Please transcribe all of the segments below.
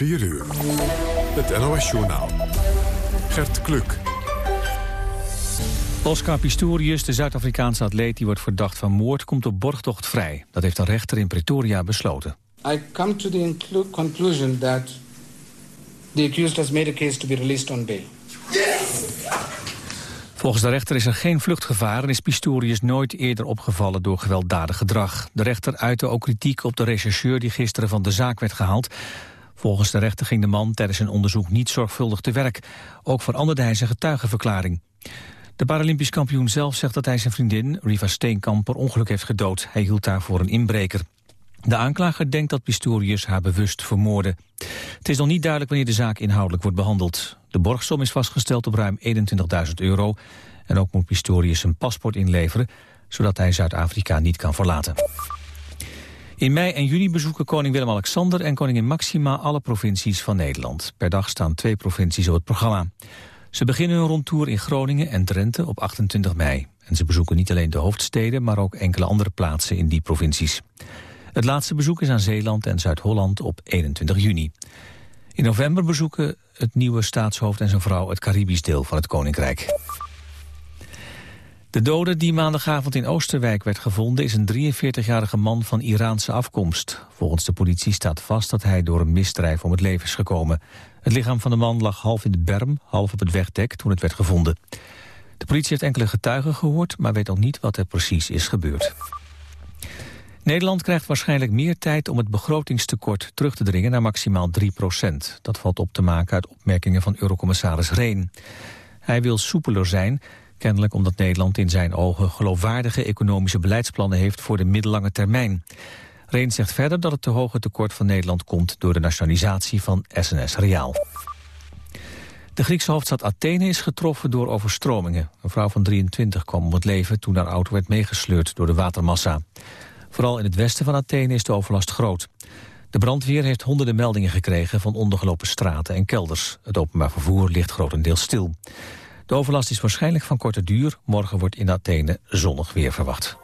4 uur. Het NOS-journaal. Gert Kluk. Oscar Pistorius, de Zuid-Afrikaanse atleet die wordt verdacht van moord... komt op borgtocht vrij. Dat heeft een rechter in Pretoria besloten. I come to the conclusion that the accused has made a case to be released on bail. Volgens de rechter is er geen vluchtgevaar en is Pistorius nooit eerder opgevallen door gewelddadig gedrag. De rechter uitte ook kritiek op de rechercheur die gisteren van de zaak werd gehaald. Volgens de rechter ging de man tijdens zijn onderzoek niet zorgvuldig te werk. Ook veranderde hij zijn getuigenverklaring. De Paralympisch kampioen zelf zegt dat hij zijn vriendin, Riva Steenkamp, per ongeluk heeft gedood. Hij hield daarvoor een inbreker. De aanklager denkt dat Pistorius haar bewust vermoordde. Het is nog niet duidelijk wanneer de zaak inhoudelijk wordt behandeld. De borgsom is vastgesteld op ruim 21.000 euro. En ook moet Pistorius zijn paspoort inleveren... zodat hij Zuid-Afrika niet kan verlaten. In mei en juni bezoeken koning Willem-Alexander en koningin Maxima alle provincies van Nederland. Per dag staan twee provincies op het programma. Ze beginnen hun rondtour in Groningen en Drenthe op 28 mei. En ze bezoeken niet alleen de hoofdsteden, maar ook enkele andere plaatsen in die provincies. Het laatste bezoek is aan Zeeland en Zuid-Holland op 21 juni. In november bezoeken het nieuwe staatshoofd en zijn vrouw het Caribisch deel van het Koninkrijk. De dode die maandagavond in Oosterwijk werd gevonden is een 43-jarige man van Iraanse afkomst. Volgens de politie staat vast dat hij door een misdrijf om het leven is gekomen. Het lichaam van de man lag half in de berm, half op het wegdek toen het werd gevonden. De politie heeft enkele getuigen gehoord, maar weet nog niet wat er precies is gebeurd. Nederland krijgt waarschijnlijk meer tijd om het begrotingstekort terug te dringen naar maximaal 3 procent. Dat valt op te maken uit opmerkingen van eurocommissaris Reen. Hij wil soepeler zijn, kennelijk omdat Nederland in zijn ogen geloofwaardige economische beleidsplannen heeft voor de middellange termijn. Reen zegt verder dat het te hoge tekort van Nederland komt door de nationalisatie van SNS Reaal. De Griekse hoofdstad Athene is getroffen door overstromingen. Een vrouw van 23 kwam om het leven toen haar auto werd meegesleurd door de watermassa. Vooral in het westen van Athene is de overlast groot. De brandweer heeft honderden meldingen gekregen van ondergelopen straten en kelders. Het openbaar vervoer ligt grotendeels stil. De overlast is waarschijnlijk van korte duur. Morgen wordt in Athene zonnig weer verwacht.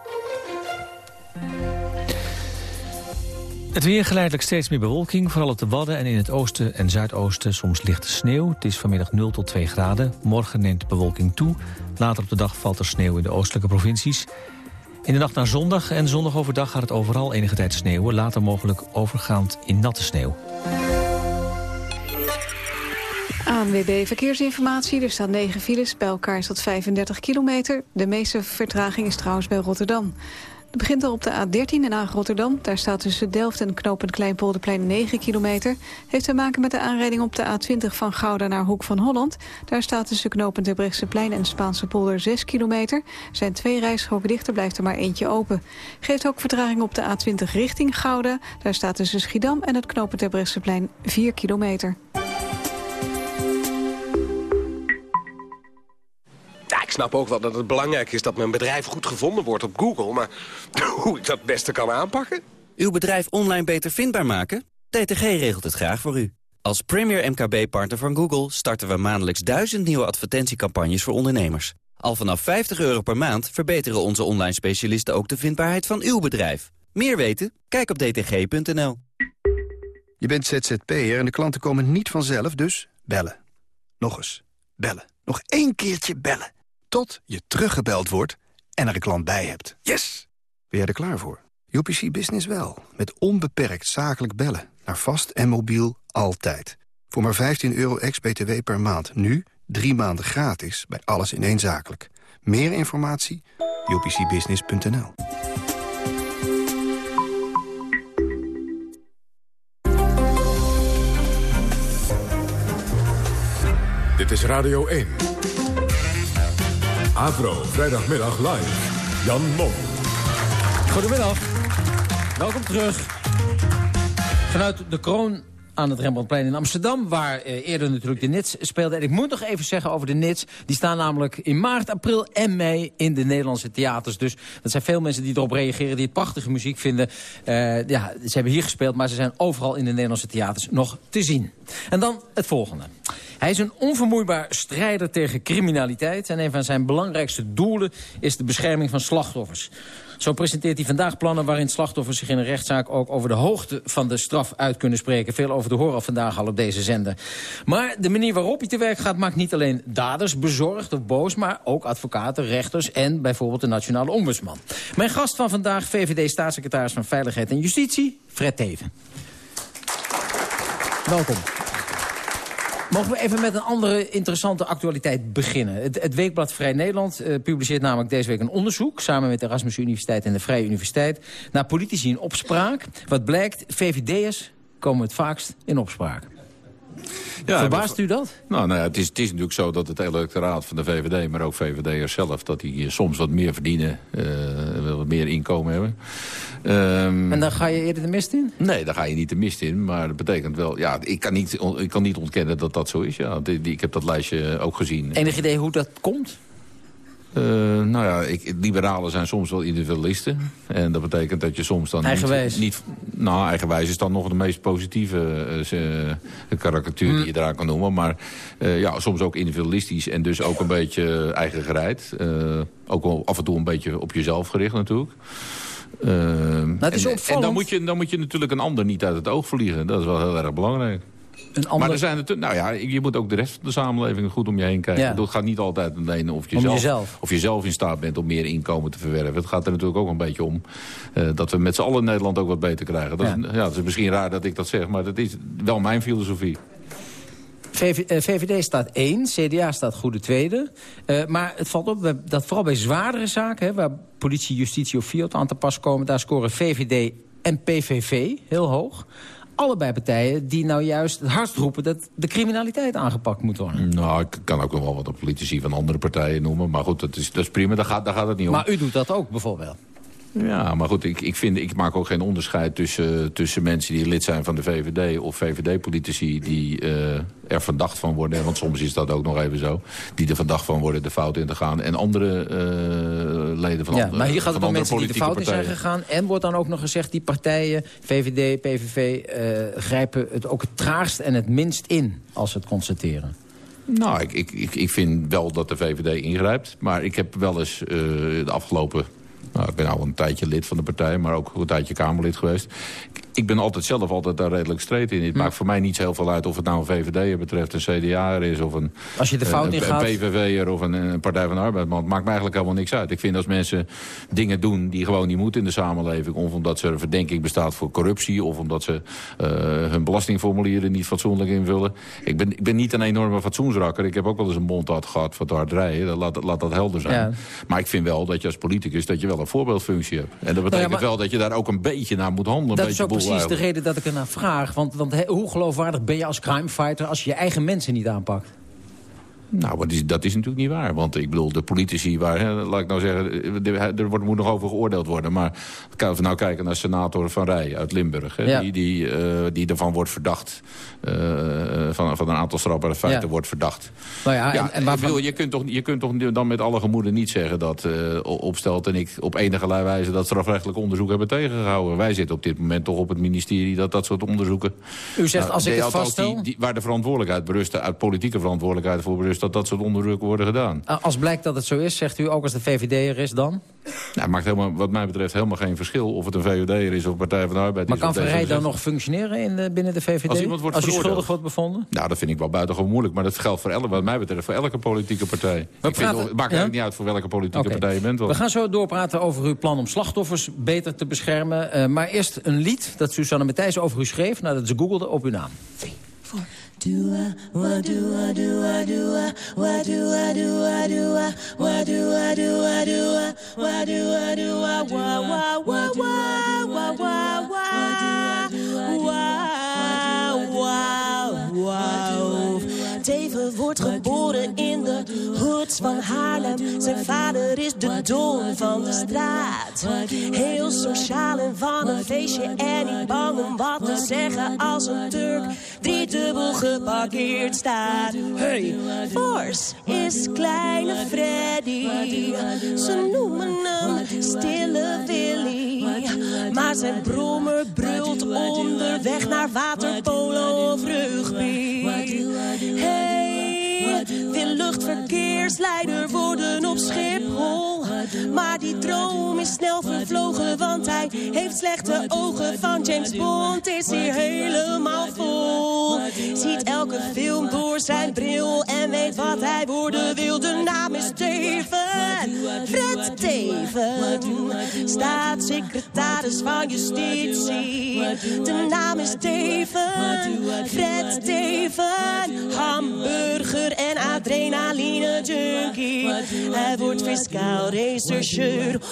Het weer geleidelijk steeds meer bewolking, vooral op de Wadden en in het oosten en zuidoosten soms lichte sneeuw. Het is vanmiddag 0 tot 2 graden. Morgen neemt de bewolking toe. Later op de dag valt er sneeuw in de oostelijke provincies. In de nacht naar zondag en zondag overdag gaat het overal enige tijd sneeuwen. Later mogelijk overgaand in natte sneeuw. ANWB Verkeersinformatie. Er staan 9 files, bij elkaar is dat 35 kilometer. De meeste vertraging is trouwens bij Rotterdam. Het begint al op de A13 in Haag Rotterdam. Daar staat tussen Delft en knooppunt Kleinpolderplein 9 kilometer. Heeft te maken met de aanrijding op de A20 van Gouda naar Hoek van Holland. Daar staat tussen knooppunt plein en Spaanse polder 6 kilometer. Er zijn twee rijstroken dichter, blijft er maar eentje open. Geeft ook vertraging op de A20 richting Gouda. Daar staat tussen Schiedam en het knooppunt plein 4 kilometer. Ik snap ook wel dat het belangrijk is dat mijn bedrijf goed gevonden wordt op Google. Maar hoe ik dat het beste kan aanpakken? Uw bedrijf online beter vindbaar maken? DTG regelt het graag voor u. Als premier MKB-partner van Google starten we maandelijks duizend nieuwe advertentiecampagnes voor ondernemers. Al vanaf 50 euro per maand verbeteren onze online specialisten ook de vindbaarheid van uw bedrijf. Meer weten? Kijk op dtg.nl. Je bent ZZP'er en de klanten komen niet vanzelf, dus bellen. Nog eens, bellen. Nog één keertje bellen. Tot je teruggebeld wordt en er een klant bij hebt. Yes! Ben jij er klaar voor? UPC Business wel. Met onbeperkt zakelijk bellen. Naar vast en mobiel altijd. Voor maar 15 euro ex-BTW per maand. Nu drie maanden gratis bij alles in één zakelijk. Meer informatie? upcbusiness.nl Dit is Radio 1. Avro, vrijdagmiddag live. Jan Mom. Goedemiddag. Welkom terug. Vanuit de kroon aan het Rembrandtplein in Amsterdam... waar eh, eerder natuurlijk de Nits speelde. En ik moet nog even zeggen over de Nits. Die staan namelijk in maart, april en mei in de Nederlandse theaters. Dus dat zijn veel mensen die erop reageren... die het prachtige muziek vinden. Uh, ja, ze hebben hier gespeeld, maar ze zijn overal in de Nederlandse theaters nog te zien. En dan het volgende. Hij is een onvermoeibaar strijder tegen criminaliteit... en een van zijn belangrijkste doelen is de bescherming van slachtoffers. Zo presenteert hij vandaag plannen waarin slachtoffers zich in een rechtszaak ook over de hoogte van de straf uit kunnen spreken. Veel over de horen vandaag al op deze zender. Maar de manier waarop hij te werk gaat maakt niet alleen daders bezorgd of boos, maar ook advocaten, rechters en bijvoorbeeld de nationale ombudsman. Mijn gast van vandaag, VVD-staatssecretaris van Veiligheid en Justitie, Fred Teven. Welkom. Mogen we even met een andere interessante actualiteit beginnen? Het, het Weekblad Vrij Nederland uh, publiceert namelijk deze week een onderzoek... samen met de Erasmus Universiteit en de Vrije Universiteit... naar politici in opspraak. Wat blijkt, VVD'ers komen het vaakst in opspraak. Ja, Verbaast u dat? Nou, nou ja, het, is, het is natuurlijk zo dat het electoraat van de VVD... maar ook VVD'ers zelf, dat die soms wat meer verdienen... Uh, wat meer inkomen hebben. Um, en dan ga je eerder de mist in? Nee, dan ga je niet de mist in. Maar dat betekent wel... Ja, ik kan niet, ik kan niet ontkennen dat dat zo is. Ja. Ik heb dat lijstje ook gezien. Enig idee hoe dat komt? Uh, nou ja, ik, liberalen zijn soms wel individualisten. En dat betekent dat je soms dan eigenwijs. niet... nou, eigenwijs is dan nog de meest positieve uh, karikatuur die je mm. eraan kan noemen. Maar uh, ja, soms ook individualistisch en dus ook een beetje eigen gereid. ook wel af en toe een beetje op jezelf gericht natuurlijk. nou, het is en, en dan, moet je, dan moet je natuurlijk een ander niet uit het oog verliezen. Dat is wel heel erg belangrijk. Maar er zijn het, nou ja, je moet ook de rest van de samenleving goed om je heen kijken. Ja. Het gaat niet altijd alleen of je, zelf, of je zelf in staat bent om meer inkomen te verwerven. Het gaat er natuurlijk ook een beetje om uh, dat we met z'n allen in Nederland ook wat beter krijgen. Dat, ja. Is, ja, het is misschien raar dat ik dat zeg, maar dat is wel mijn filosofie. VV, VVD staat één, CDA staat goede tweede. Uh, maar het valt op dat vooral bij zwaardere zaken... Hè, waar politie, justitie of FIOT aan te pas komen... daar scoren VVD en PVV heel hoog allebei partijen die nou juist het hardst roepen... dat de criminaliteit aangepakt moet worden. Nou, ik kan ook nog wel wat politici van andere partijen noemen. Maar goed, dat is, dat is prima, daar gaat, daar gaat het niet om. Maar u doet dat ook bijvoorbeeld? Ja, maar goed, ik, ik, vind, ik maak ook geen onderscheid tussen, tussen mensen die lid zijn van de VVD... of VVD-politici die uh, er verdacht van worden... want soms is dat ook nog even zo... die er verdacht van worden de fout in te gaan... en andere uh, leden van ja, andere Maar hier gaat het om mensen die de fout in zijn gegaan... en wordt dan ook nog gezegd, die partijen, VVD, PVV... Uh, eh, grijpen het ook het traagst en het minst in als ze het constateren. Nou, ik, ik, ik vind wel dat de VVD ingrijpt. Maar ik heb wel eens de afgelopen nou, ik ben al een tijdje lid van de partij, maar ook een tijdje Kamerlid geweest ik ben altijd zelf altijd daar redelijk streed in. Het hm. maakt voor mij niet heel veel uit of het nou een VVD'er betreft, een CDA'er is of een, als je de fout een, een PVV'er of een, een, Partij van de Arbeid. Maar het maakt me eigenlijk helemaal niks uit. Ik vind als mensen dingen doen die gewoon niet moeten in de samenleving, of omdat ze er verdenking bestaat voor corruptie, of omdat ze uh, hun belastingformulieren niet fatsoenlijk invullen. Ik ben, ik ben niet een enorme fatsoensrakker. Ik heb ook wel eens een mond gehad voor het hard rijden. Laat, laat dat helder zijn. Ja. Maar ik vind wel dat je als politicus dat je wel een voorbeeldfunctie hebt. En dat betekent nou ja, wel dat je daar ook een beetje naar moet handelen. Dat is ook precies de reden dat ik ernaar vraag. Want, want hoe geloofwaardig ben je als crimefighter als je je eigen mensen niet aanpakt? Nou, dat is, dat is natuurlijk niet waar. Want ik bedoel, de politici, waar, hè, laat ik nou zeggen... er wordt, moet nog over geoordeeld worden. Maar we nou kijken naar senator Van Rij uit Limburg... Hè, die, die, uh, die ervan wordt verdacht... Uh, van, van een aantal strafbare feiten wordt verdacht. Nou ja, ja en, en bedoel, je, kunt toch, je kunt toch dan met alle gemoeden niet zeggen... dat uh, Opstelt en ik op enige wijze dat strafrechtelijk onderzoek hebben tegengehouden. Wij zitten op dit moment toch op het ministerie dat dat soort onderzoeken... U zegt, als ik het vaststel... Die, die, waar de verantwoordelijkheid berust, uit politieke verantwoordelijkheid voor berust dat dat soort onderzoeken worden gedaan. Als blijkt dat het zo is, zegt u ook als de VVD er is dan? Nou, maakt helemaal, wat mij betreft helemaal geen verschil of het een VVD is of Partij van de Arbeid maar is. Maar kan Verrij dan nog functioneren in de, binnen de VVD? Als iemand wordt als schuldig wordt bevonden? Nou, dat vind ik wel buitengewoon moeilijk. Maar dat geldt voor elke, wat mij betreft voor elke politieke partij. ik vind, het maakt eigenlijk niet uit voor welke politieke partij je bent. We gaan zo doorpraten over uw plan om slachtoffers beter te beschermen. Uh, maar eerst een lied dat Susanne Matthijs over u schreef nadat ze googelde op uw naam. 3, 4, do I, what do I do do I, what do I do do I, do do I do what do I do wordt geboren in de van Haarlem. Zijn vader is de don van de straat. Heel sociaal en van een feestje en niet bang om wat te zeggen als een Turk die dubbel geparkeerd staat. Hey, Force is kleine Freddy. Ze noemen hem Stille Willy. Maar zijn brommer brult onderweg naar waterpolo of rugby. Hey, luchtverkeersleider worden op Schiphol. Maar die droom is snel vervlogen, want hij heeft slechte ogen. Van James Bond is hier helemaal vol. Ziet elke film door zijn bril en weet wat hij worden wil. De naam is Steven, Fred Teven. Staatssecretaris van Justitie. De naam is Teven, Fred Teven. Hamburger en adrenaline junkie. Hij wordt fiscaal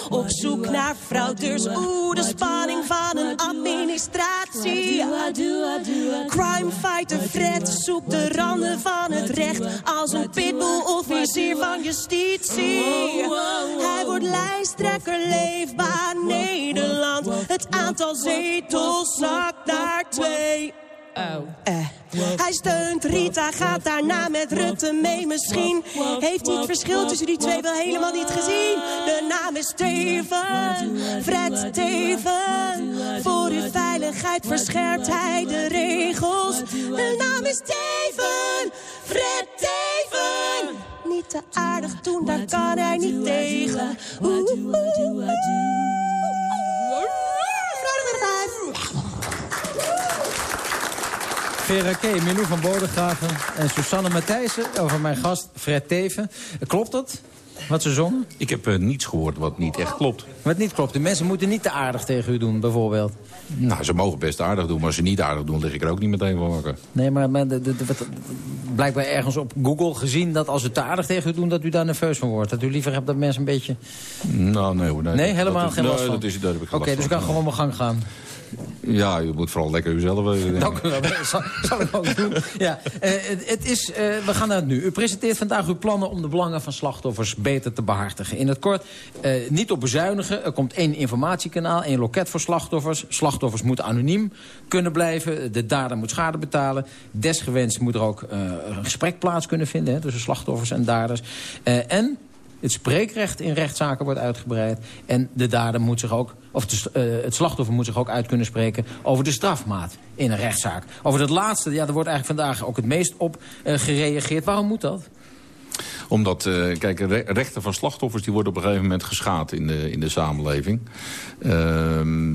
op zoek naar fraudeurs. Oeh, de spanning van een administratie. Crime fighter Fred zoekt de randen van het recht als een pitbull officier van justitie. Hij wordt lijsttrekker leefbaar Nederland. Het aantal zetels zakt naar twee. Oh. Eh. Hij steunt Rita, gaat daarna met Rutte mee misschien. Heeft hij het verschil tussen die twee wel helemaal niet gezien. De naam is Steven, Fred Steven. Voor uw veiligheid verscherpt hij de regels. De naam is Steven, Fred Steven. Niet te aardig doen, daar kan hij niet tegen. Oeh, oeh, oeh. Vera K, Milou van Bodegraven en Susanne Matthijssen over mijn gast Fred Teven. Klopt dat? Wat ze zongen? Ik heb uh, niets gehoord wat niet echt klopt. Wat niet klopt. De mensen moeten niet te aardig tegen u doen, bijvoorbeeld. Nou, ze mogen best aardig doen, maar als ze niet aardig doen, lig ik er ook niet meteen voor wakker. Nee, maar, maar de, de, de, wat, blijkbaar ergens op Google gezien dat als ze te aardig tegen u doen, dat u daar nerveus van wordt. Dat u liever hebt dat mensen een beetje... Nou, nee. Nee, nee helemaal dat, geen last nee, van? dat is, daar heb ik geen Oké, okay, dus ik kan gewoon mijn gang gaan. Ja, je moet vooral lekker uzelf weten. Dank u wel, dat zal, zal, ik ook doen. Ja, uh, het is, uh, we gaan naar het nu. U presenteert vandaag uw plannen om de belangen van slachtoffers beter te behartigen. In het kort, uh, niet op bezuinigen. Er komt één informatiekanaal, één loket voor slachtoffers. Slachtoffers moeten anoniem kunnen blijven. De dader moet schade betalen. Desgewenst moet er ook een gesprek plaats kunnen vinden hè, tussen slachtoffers en daders. en het spreekrecht in rechtszaken wordt uitgebreid. En de dader moet zich ook, of de, uh, het slachtoffer moet zich ook uit kunnen spreken over de strafmaat in een rechtszaak. Over dat laatste, ja, daar wordt eigenlijk vandaag ook het meest op uh, gereageerd. Waarom moet dat? Omdat, uh, kijk, rechten van slachtoffers die worden op een gegeven moment geschaad in de, in de samenleving. Uh,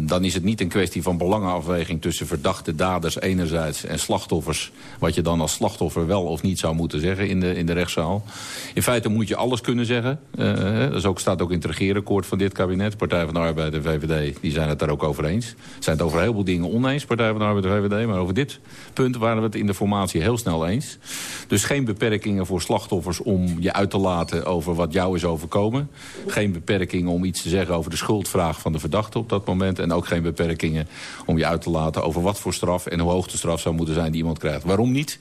dan is het niet een kwestie van belangenafweging tussen verdachte daders enerzijds en slachtoffers. Wat je dan als slachtoffer wel of niet zou moeten zeggen in de, in de rechtszaal. In feite moet je alles kunnen zeggen. Uh, dat staat ook in het regeerakkoord van dit kabinet. Partij van de Arbeid en VVD die zijn het daar ook over eens. Zijn het over een heleboel dingen oneens, Partij van de Arbeid en VVD. Maar over dit punt waren we het in de formatie heel snel eens. Dus geen beperkingen voor slachtoffers om je uit te laten over wat jou is overkomen. Geen beperkingen om iets te zeggen over de schuldvraag van de verdachte op dat moment. En ook geen beperkingen om je uit te laten over wat voor straf en hoe hoog de straf zou moeten zijn die iemand krijgt. Waarom niet?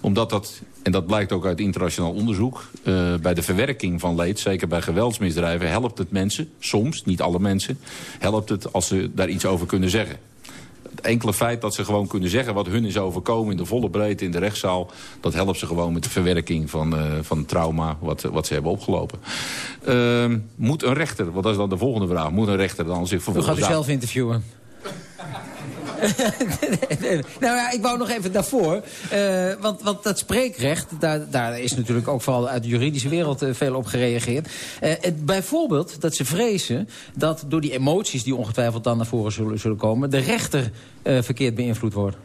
Omdat dat, en dat blijkt ook uit internationaal onderzoek, uh, bij de verwerking van leed, zeker bij geweldsmisdrijven, helpt het mensen, soms, niet alle mensen, helpt het als ze daar iets over kunnen zeggen het enkele feit dat ze gewoon kunnen zeggen wat hun is overkomen in de volle breedte in de rechtszaal, dat helpt ze gewoon met de verwerking van, uh, van het trauma wat, wat ze hebben opgelopen. Uh, moet een rechter, wat is dan de volgende vraag, moet een rechter dan zich vervolgens... U gaat u zelf interviewen. nou ja, ik wou nog even daarvoor. Uh, want, want dat spreekrecht, daar, daar is natuurlijk ook vooral uit de juridische wereld uh, veel op gereageerd. Het, bijvoorbeeld dat ze vrezen dat door die emoties die ongetwijfeld dan naar voren zullen, zullen komen... de rechter verkeerd beïnvloed wordt.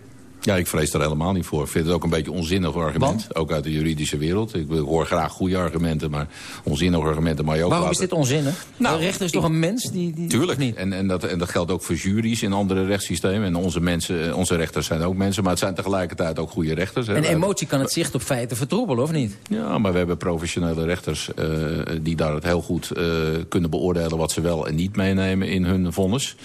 Ja, ik vrees daar helemaal niet voor. Ik vind het ook een beetje een onzinnig argument. Want? Ook uit de juridische wereld. Ik hoor graag goede argumenten, maar onzinnige argumenten mag je ook Waarom laten. is dit onzinnig? Nou, de rechter is toch een mens? Die, die, Tuurlijk. Niet? En, en, dat, en dat geldt ook voor juries in andere rechtssystemen. En onze, mensen, onze rechters zijn ook mensen, maar het zijn tegelijkertijd ook goede rechters. Hè. En emotie kan het zicht op feiten vertroebelen, of niet? Ja, maar we hebben professionele rechters uh, die daar het heel goed uh, kunnen beoordelen... wat ze wel en niet meenemen in hun vonnis.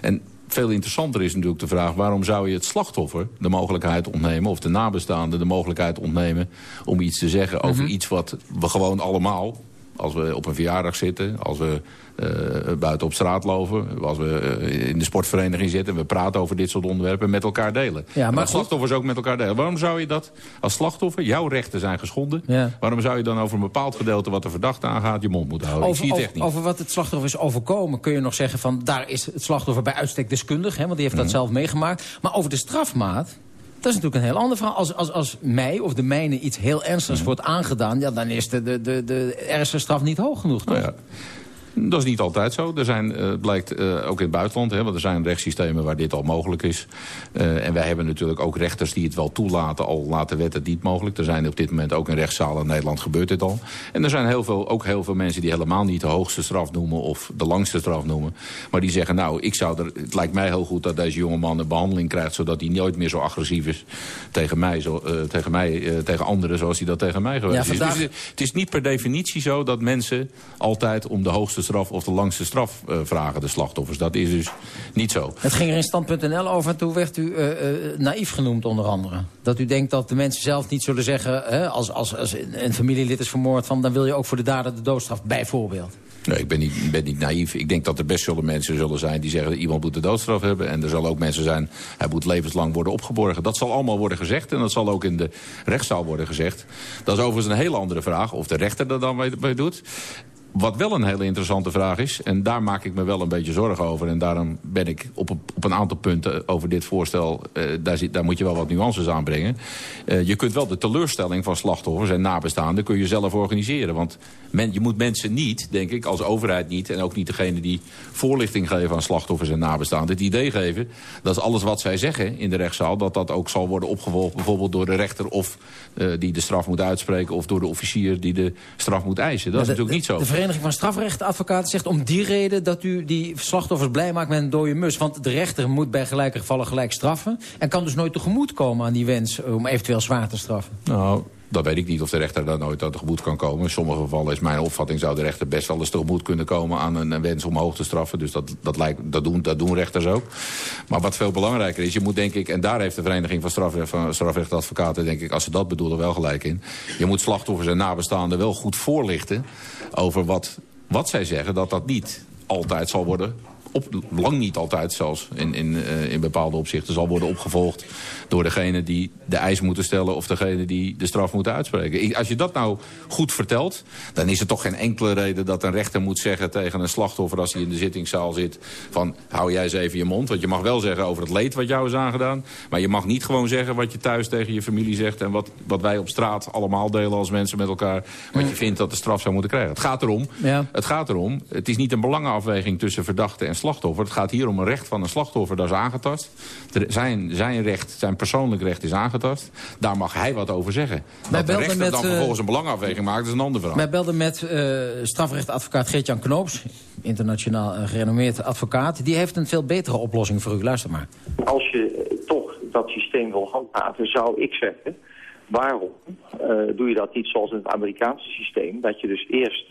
En veel interessanter is natuurlijk de vraag... waarom zou je het slachtoffer de mogelijkheid ontnemen... of de nabestaanden de mogelijkheid ontnemen... om iets te zeggen over mm -hmm. iets wat we gewoon allemaal... als we op een verjaardag zitten, als we uh, buiten op straat lopen... als we uh, in de sportvereniging zitten... en we praten over dit soort onderwerpen met elkaar delen. Ja, maar slachtoffers ook met elkaar delen. Waarom zou je dat als slachtoffer, jouw rechten zijn geschonden... Ja. waarom zou je dan over een bepaald gedeelte wat de verdachte aangaat... je mond moeten houden? Over, Ik zie het over, echt niet. over wat het slachtoffer is overkomen kun je nog zeggen... van daar is het slachtoffer bij uitstek deskundig, hè, want die heeft dat Mhm. zelf meegemaakt. Maar over de strafmaat... Dat is natuurlijk een heel ander verhaal. Als, als, als mij of de mijne iets heel ernstigs wordt aangedaan... Ja, dan is de, de, de, de ergste straf niet hoog genoeg, toch? Nou ja. Dat is niet altijd zo. Er zijn, uh, blijkt uh, ook in het buitenland, hè, want er zijn rechtssystemen waar dit al mogelijk is. Uh, en wij hebben natuurlijk ook rechters die het wel toelaten, al laten wetten niet mogelijk. Er zijn op dit moment ook in rechtszalen in Nederland gebeurt dit al. En er zijn heel veel, ook heel veel mensen die helemaal niet de hoogste straf noemen of de langste straf noemen. Maar die zeggen, nou, ik zou er, het lijkt mij heel goed dat deze jonge man een behandeling krijgt, zodat hij nooit meer zo agressief is tegen mij, zo, tegen, mij tegen anderen zoals hij dat tegen mij geweest ja, vandaag... is. Dus het is niet per definitie zo dat mensen altijd om de hoogste straf of de langste straf uh, vragen, de slachtoffers. Dat is dus niet zo. Het ging er in stand.nl over en toen werd u uh, uh, naïef genoemd onder andere. Dat u denkt dat de mensen zelf niet zullen zeggen... Hè, als, als, als een familielid is vermoord, van, dan wil je ook voor de dader de doodstraf, bijvoorbeeld. Nee, ik ben niet, ben niet naïef. Ik denk dat er best zullen mensen zullen zijn die zeggen... dat iemand moet de doodstraf hebben. En er zullen ook mensen zijn, hij moet levenslang worden opgeborgen. Dat zal allemaal worden gezegd en dat zal ook in de rechtszaal worden gezegd. Dat is overigens een hele andere vraag of de rechter er dan mee doet. Wat wel een hele interessante vraag is, en daar maak ik me wel een beetje zorgen over... en daarom ben ik op, op een aantal punten over dit voorstel... Uh, daar, zit, daar moet je wel wat nuances aan brengen. Uh, je kunt wel de teleurstelling van slachtoffers en nabestaanden... kun je zelf organiseren. Want men, je moet mensen niet, denk ik, als overheid niet... en ook niet degene die voorlichting geven aan slachtoffers en nabestaanden... het idee geven dat alles wat zij zeggen in de rechtszaal... dat dat ook zal worden opgevolgd bijvoorbeeld door de rechter... of uh, die de straf moet uitspreken... of door de officier die de straf moet eisen. Dat is natuurlijk niet zo. Vereniging van Strafrechtadvocaten zegt om die reden... dat u die slachtoffers blij maakt met een dode mus. Want de rechter moet bij gelijke gevallen gelijk straffen... en kan dus nooit tegemoet komen aan die wens om eventueel zwaar te straffen. Nou, dat weet ik niet of de rechter daar nooit aan tegemoet kan komen. In sommige gevallen is mijn opvatting... zou de rechter best wel eens tegemoet kunnen komen aan een, wens om hoog te straffen. Dus dat, dat, lijkt, dat, doen, dat doen rechters ook. Maar wat veel belangrijker is, je moet denk ik... en daar heeft de Vereniging van, Strafrecht, van Strafrechtadvocaten... denk ik, als ze dat bedoelen, wel gelijk in. Je moet slachtoffers en nabestaanden wel goed voorlichten... over wat, wat zij zeggen, dat dat niet altijd zal worden op, lang niet altijd zelfs in, in, uh, in bepaalde opzichten zal worden opgevolgd door degene die de eis moeten stellen of degene die de straf moeten uitspreken. Als je dat nou goed vertelt, dan is er toch geen enkele reden dat een rechter moet zeggen tegen een slachtoffer als hij in de zittingszaal zit van hou jij eens even je mond. Want je mag wel zeggen over het leed wat jou is aangedaan, maar je mag niet gewoon zeggen wat je thuis tegen je familie zegt en wat, wat wij op straat allemaal delen als mensen met elkaar, wat je vindt dat de straf zou moeten krijgen. Het gaat erom, ja. het gaat erom, het is niet een belangenafweging tussen verdachte en slachtoffer. Het gaat hier om een recht van een slachtoffer, dat is aangetast. Zijn, zijn recht, zijn persoonlijk recht is aangetast. Daar mag hij wat over zeggen. Dat de rechter met, dan vervolgens een belangafweging maakt, is een ander verhaal. Wij belden met uh, strafrechtadvocaat Geert-Jan Knoops... internationaal uh, gerenommeerd advocaat. Die heeft een veel betere oplossing voor u. Luister maar. Als je toch dat systeem wil handhaven, zou ik zeggen... waarom doe je dat niet zoals in het Amerikaanse systeem... dat je dus eerst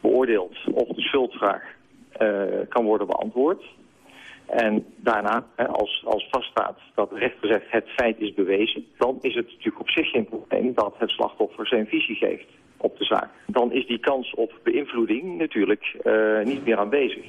beoordeelt of de schuldvraag kan worden beantwoord... En daarna, als, als vaststaat dat de rechter zegt het feit is bewezen... dan is het natuurlijk op zich geen probleem dat het slachtoffer zijn visie geeft op de zaak. Dan is die kans op beïnvloeding natuurlijk uh, niet meer aanwezig.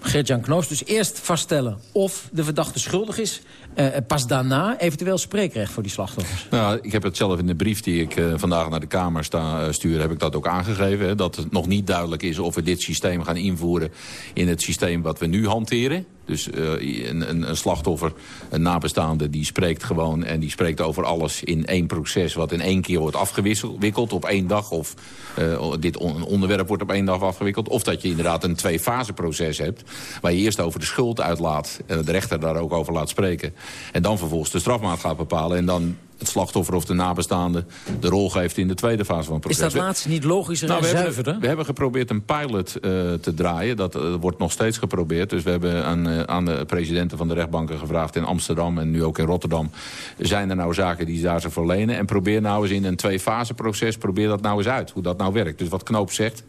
Geert-Jan Knoos, dus eerst vaststellen of de verdachte schuldig is. Uh, pas daarna eventueel spreekrecht voor die slachtoffers. Nou, ik heb het zelf in de brief die ik uh, vandaag naar de Kamer sta, stuur... heb ik dat ook aangegeven. Hè, dat het nog niet duidelijk is of we dit systeem gaan invoeren... in het systeem wat we nu hanteren. Dus een, een, slachtoffer, een nabestaande, die spreekt gewoon... en die spreekt over alles in één proces... wat in één keer wordt afgewikkeld op één dag... of dit onderwerp wordt op één dag afgewikkeld... of dat je inderdaad een twee-fase proces hebt... waar je eerst over de schuld uitlaat... en de rechter daar ook over laat spreken... en dan vervolgens de strafmaat gaat bepalen... en dan het slachtoffer of de nabestaande de rol geeft in de tweede fase van het proces. Is dat laatste niet logischer nou, en we zuiverder? Hebben, we hebben geprobeerd een pilot uh, te draaien. Dat uh, wordt nog steeds geprobeerd. Dus we hebben aan, uh, aan de presidenten van de rechtbanken gevraagd in Amsterdam en nu ook in Rotterdam. Zijn er nou zaken die daar zich verlenen? En probeer nou eens in een twee-fase proces, probeer dat nou eens uit. Hoe dat nou werkt. Dus wat Knoop zegt,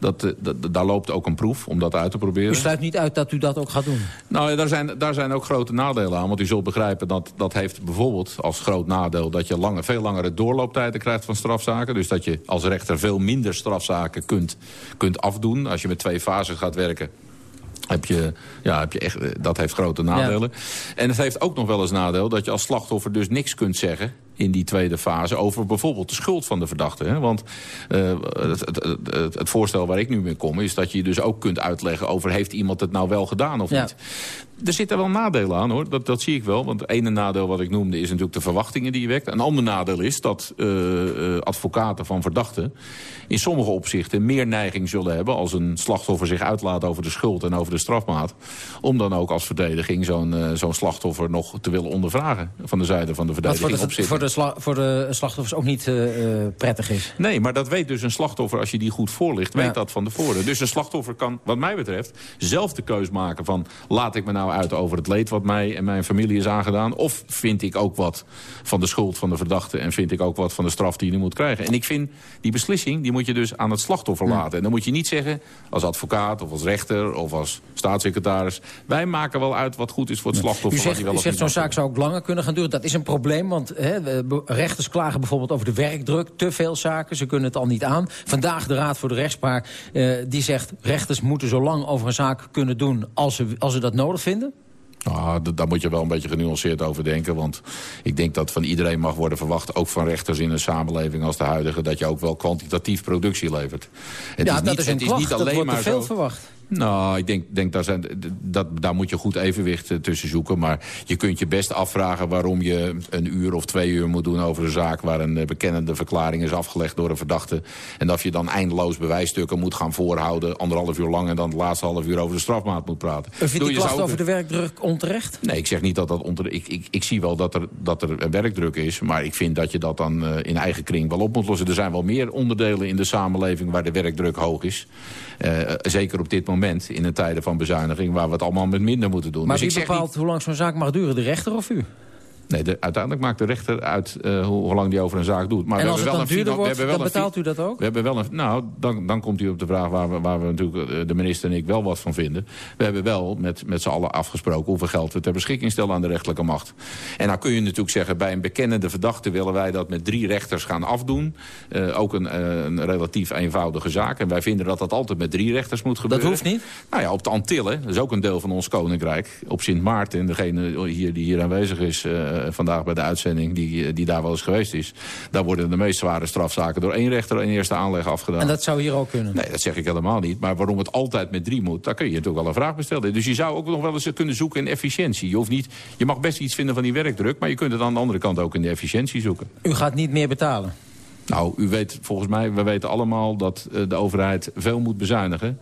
dat, dat, daar loopt ook een proef om dat uit te proberen. U sluit niet uit dat u dat ook gaat doen? Nou, daar zijn, daar zijn ook grote nadelen aan. Want u zult begrijpen dat dat heeft bijvoorbeeld als groot nadeel... dat je lange, veel langere doorlooptijden krijgt van strafzaken. Dus dat je als rechter veel minder strafzaken kunt, kunt afdoen. Als je met twee fases gaat werken heb je, ja, heb je echt, dat heeft grote nadelen. Ja. En het heeft ook nog wel eens nadeel dat je als slachtoffer dus niks kunt zeggen in die tweede fase over bijvoorbeeld de schuld van de verdachte. Hè? Want uh, het, het, het, het, voorstel waar ik nu mee kom is dat je dus ook kunt uitleggen over heeft iemand het nou wel gedaan of niet er zitten wel nadelen aan, hoor. Dat, dat zie ik wel. Want het ene nadeel wat ik noemde is natuurlijk de verwachtingen die je wekt. Een ander nadeel is dat uh, advocaten van verdachten... in sommige opzichten meer neiging zullen hebben... als een slachtoffer zich uitlaat over de schuld en over de strafmaat... om dan ook als verdediging zo'n uh, zo'n slachtoffer nog te willen ondervragen... van de zijde van de verdediging Wat voor de, voor de, slachtoffers ook niet prettig is. Nee, maar dat weet dus een slachtoffer, als je die goed voorlicht... weet dat van tevoren. Dus een slachtoffer kan, wat mij betreft, zelf de keus maken van... laat ik me nou uit over het leed wat mij en mijn familie is aangedaan? Of vind ik ook wat van de schuld van de verdachte... en vind ik ook wat van de straf die hij moet krijgen? En ik vind, die beslissing die moet je dus aan het slachtoffer laten. En dan moet je niet zeggen, als advocaat of als rechter of als staatssecretaris... wij maken wel uit wat goed is voor het slachtoffer. U zegt, zegt zo'n zaak zou ook langer kunnen gaan duren. Dat is een probleem, want hè, rechters klagen bijvoorbeeld over de werkdruk. Te veel zaken, ze kunnen het al niet aan. Vandaag de Raad voor de Rechtspraak, eh, die zegt... rechters moeten zo lang over een zaak kunnen doen als ze, als ze dat nodig vinden. Nou, daar moet je wel een beetje genuanceerd over denken. Want ik denk dat van iedereen mag worden verwacht... ook van rechters in een samenleving als de huidige... dat je ook wel kwantitatief productie levert. Het ja, is dat niet, is een het is niet alleen dat wordt maar veel verwacht. Nou, ik denk, denk daar, zijn, dat, daar moet je goed evenwicht eh, tussen zoeken. Maar je kunt je best afvragen waarom je een uur of twee uur moet doen over een zaak... waar een eh, bekennende verklaring is afgelegd door een verdachte. En dat je dan eindeloos bewijsstukken moet gaan voorhouden... anderhalf uur lang en dan het laatste half uur over de strafmaat moet praten. Vindt die klacht over de werkdruk onterecht? Nee, ik zeg niet dat dat onterecht... Ik, ik, ik zie wel dat er, dat er een werkdruk is... maar ik vind dat je dat dan uh, in eigen kring wel op moet lossen. Er zijn wel meer onderdelen in de samenleving waar de werkdruk hoog is. Uh, zeker op dit moment moment in een tijden van bezuiniging... waar we het allemaal met minder moeten doen. Maar dus wie bepaalt hoe lang zo'n zaak mag duren? De rechter of u? Nee, de, uiteindelijk maakt de rechter uit uh, hoe, hoe, lang die over een zaak doet. Maar en we als hebben het dan duurder wordt, dan betaalt u dat ook? We hebben wel een, nou, dan, dan komt u op de vraag waar we, waar we natuurlijk eh, de minister en ik wel wat van vinden. We hebben wel met, met z'n allen afgesproken hoeveel geld we ter beschikking stellen aan de rechterlijke macht. En dan kun je natuurlijk zeggen, bij een bekennende verdachte willen wij dat met drie rechters gaan afdoen. Uh, ook een, een relatief eenvoudige zaak. En wij vinden dat dat altijd met drie rechters moet gebeuren. Dat hoeft niet? Nou ja, op de Antillen, dat is ook een deel van ons koninkrijk. Op Sint Maarten, degene hier, die hier aanwezig is eh, vandaag bij de uitzending... Die, die daar wel eens geweest is. Daar worden de meest zware strafzaken door één rechter in eerste aanleg afgedaan. En dat zou hier ook kunnen? Nee, dat zeg ik helemaal niet. Maar waarom het altijd met drie moet, daar kun je natuurlijk wel een vraag bestellen. Dus je zou ook nog wel eens kunnen zoeken in efficiëntie. Je, hoeft niet, je mag best iets vinden van die werkdruk... maar je kunt het aan de andere kant ook in de efficiëntie zoeken. U gaat niet meer betalen? Nou, u weet volgens mij, we weten allemaal dat uh, de overheid veel moet bezuinigen.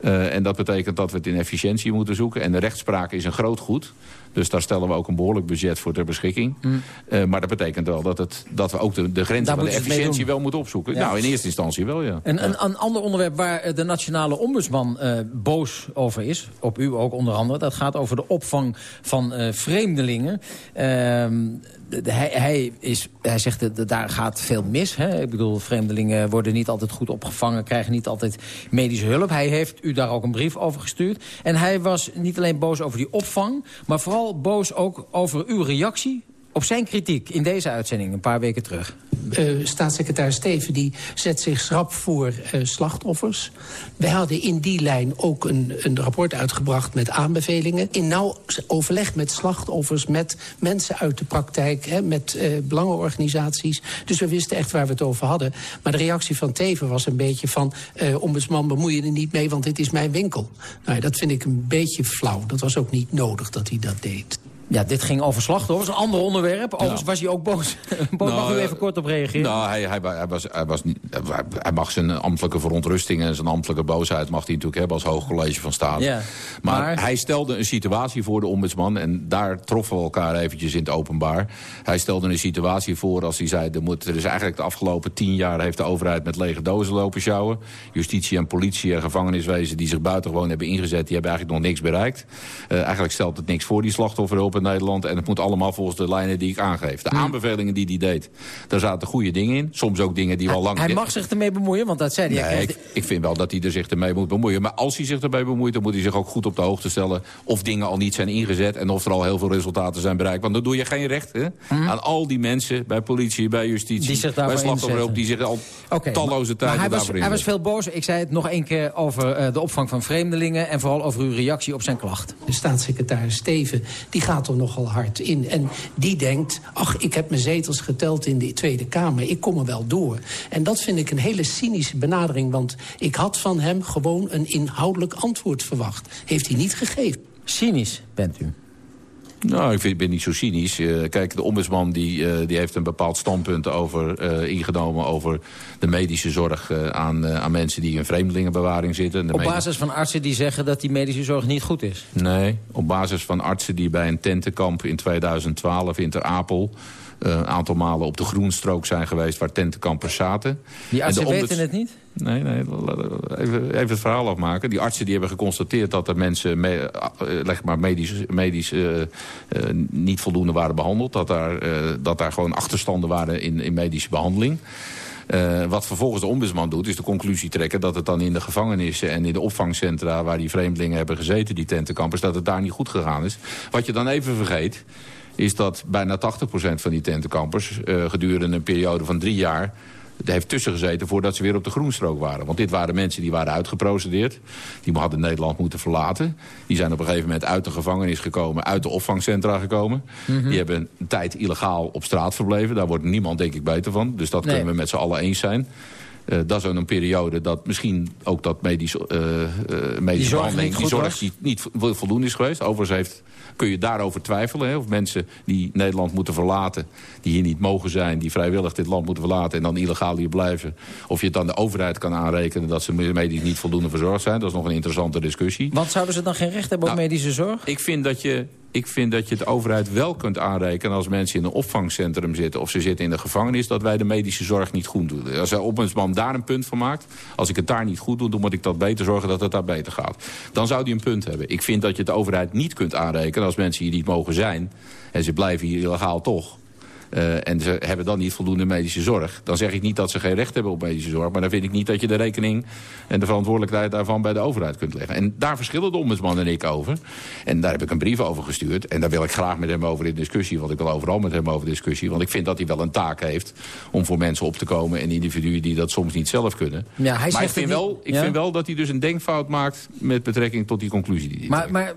Uh, en dat betekent dat we het in efficiëntie moeten zoeken. En de rechtspraak is een groot goed. Dus daar stellen we ook een behoorlijk budget voor ter beschikking. Mm. Uh, maar dat betekent wel dat, het, dat we ook de, de grenzen van de efficiëntie wel moeten opzoeken. Ja. Nou, in eerste instantie wel, ja. En een, een ander onderwerp waar de nationale ombudsman uh, boos over is... op u ook onder andere, dat gaat over de opvang van uh, vreemdelingen. Ehm, hij, hij, is, hij zegt dat daar gaat veel mis. Hè? Ik bedoel, vreemdelingen worden niet altijd goed opgevangen... krijgen niet altijd medische hulp. Hij heeft u daar ook een brief over gestuurd. En hij was niet alleen boos over die opvang... maar vooral boos ook over uw reactie op zijn kritiek in deze uitzending een paar weken terug. Uh, staatssecretaris Steven die zet zich schrap voor uh, slachtoffers. Wij hadden in die lijn ook een, een rapport uitgebracht met aanbevelingen. In nauw overleg met slachtoffers, met mensen uit de praktijk... Hè, met uh, belangenorganisaties. Dus we wisten echt waar we het over hadden. Maar de reactie van Teven was een beetje van... ombudsman, bemoei je er niet mee, want dit is mijn winkel. Nou, dat vind ik een beetje flauw. Dat was ook niet nodig dat hij dat deed. Ja, dit ging over slachtoffers. Een ander onderwerp. Overigens was hij ook boos. boos nou, mag u even kort op reageren? Nou, hij, hij, hij, was, hij, was niet, hij mag zijn ambtelijke verontrusting en zijn ambtelijke boosheid... mag hij natuurlijk hebben als hoogcollege van staat. Ja, maar, maar, hij stelde een situatie voor de ombudsman... en daar troffen we elkaar eventjes in het openbaar. Hij stelde een situatie voor als hij zei... er, moet, er is eigenlijk de afgelopen tien jaar heeft de overheid met lege dozen lopen sjouwen. Justitie en politie en gevangeniswezen die zich buitengewoon hebben ingezet... die hebben eigenlijk nog niks bereikt. Uh, eigenlijk stelt het niks voor die slachtofferhulp in Nederland. En het moet allemaal volgens de lijnen die ik aangeef. De hmm. aanbevelingen die hij deed, daar zaten goede dingen in. Soms ook dingen die wel lang... Hij mag zich ermee bemoeien, want dat zei hij. Nee, ik, ik, vind wel dat hij er zich ermee moet bemoeien. Maar als hij zich ermee bemoeit, dan moet hij zich ook goed op de hoogte stellen... of dingen al niet zijn ingezet en of er al heel veel resultaten zijn bereikt. Want dan doe je geen recht hè, hmm. aan al die mensen bij politie, bij justitie... bij slachtofferhulp, die zich al okay, talloze tijden hij was, hij was veel boos. Ik zei het nog één keer over uh, de opvang van vreemdelingen... en vooral over uw reactie op zijn klacht. De staatssecretaris Steven die gaat gaat er nogal hard in. En die denkt, ach, ik heb mijn zetels geteld in de Tweede Kamer. Ik kom er wel door. En dat vind ik een hele cynische benadering. Want ik had van hem gewoon een inhoudelijk antwoord verwacht. Heeft hij niet gegeven. Cynisch bent u? Nou, ik, vind, ik ben niet zo cynisch. Uh, kijk, de ombudsman die, uh, die heeft een bepaald standpunt over, uh, ingenomen... over de medische zorg aan, aan mensen die in vreemdelingenbewaring zitten. op basis van artsen die zeggen dat die medische zorg niet goed is? Nee, op basis van artsen die bij een tentenkamp in 2012 in Ter Apel een aantal malen op de groenstrook zijn geweest... waar tentenkampers zaten. Die artsen weten het niet? Nee, nee, even, even het verhaal afmaken. Die artsen die hebben geconstateerd dat er mensen me, leg maar medisch, medisch uh, uh, niet voldoende waren behandeld. Dat daar, dat daar gewoon achterstanden waren in, in medische behandeling. Wat vervolgens de ombudsman doet, is de conclusie trekken... dat het dan in de gevangenissen en in de opvangcentra... waar die vreemdelingen hebben gezeten, die tentenkampers... dat het daar niet goed gegaan is. Wat je dan even vergeet, is dat bijna 80% van die tentenkampers... Gedurende een periode van drie jaar heeft tussen gezeten voordat ze weer op de groenstrook waren. Want dit waren mensen die waren uitgeprocedeerd. Die hadden Nederland moeten verlaten. Die zijn op een gegeven moment uit de gevangenis gekomen, uit de opvangcentra gekomen. Mm -hmm. Die hebben een tijd illegaal op straat verbleven. Daar wordt niemand denk ik beter van. Dus dat nee. kunnen we met z'n allen eens zijn. Uh, dat is een periode dat misschien ook dat medisch, uh, medische die zorg niet, niet voldoende is geweest. Overigens heeft, kun je daarover twijfelen. Hè, of mensen die Nederland moeten verlaten, die hier niet mogen zijn... die vrijwillig dit land moeten verlaten en dan illegaal hier blijven... of je het dan de overheid kan aanrekenen dat ze medisch niet voldoende verzorgd zijn. Dat is nog een interessante discussie. Want zouden ze dan geen recht hebben op nou, medische zorg? Ik vind dat je ik vind dat je de overheid wel kunt aanrekenen... als mensen in een opvangcentrum zitten of ze zitten in de gevangenis... dat wij de medische zorg niet goed doen. Als de ombudsman daar een punt van maakt... als ik het daar niet goed doe, dan moet ik dat beter zorgen dat het daar beter gaat. Dan zou die een punt hebben. Ik vind dat je de overheid niet kunt aanrekenen als mensen hier niet mogen zijn... en ze blijven hier illegaal toch... Uh, en ze hebben dan niet voldoende medische zorg. Dan zeg ik niet dat ze geen recht hebben op medische zorg... maar dan vind ik niet dat je de rekening en de verantwoordelijkheid daarvan bij de overheid kunt leggen. En daar verschillen de ombudsman en ik over. En daar heb ik een brief over gestuurd. En daar wil ik graag met hem over in discussie. Want ik wil overal met hem over discussie. Want ik vind dat hij wel een taak heeft om voor mensen op te komen... en individuen die dat soms niet zelf kunnen. Ja, hij maar ik, vind, wel, ik ja? vind wel dat hij dus een denkfout maakt... met betrekking tot die conclusie die hij maar, maar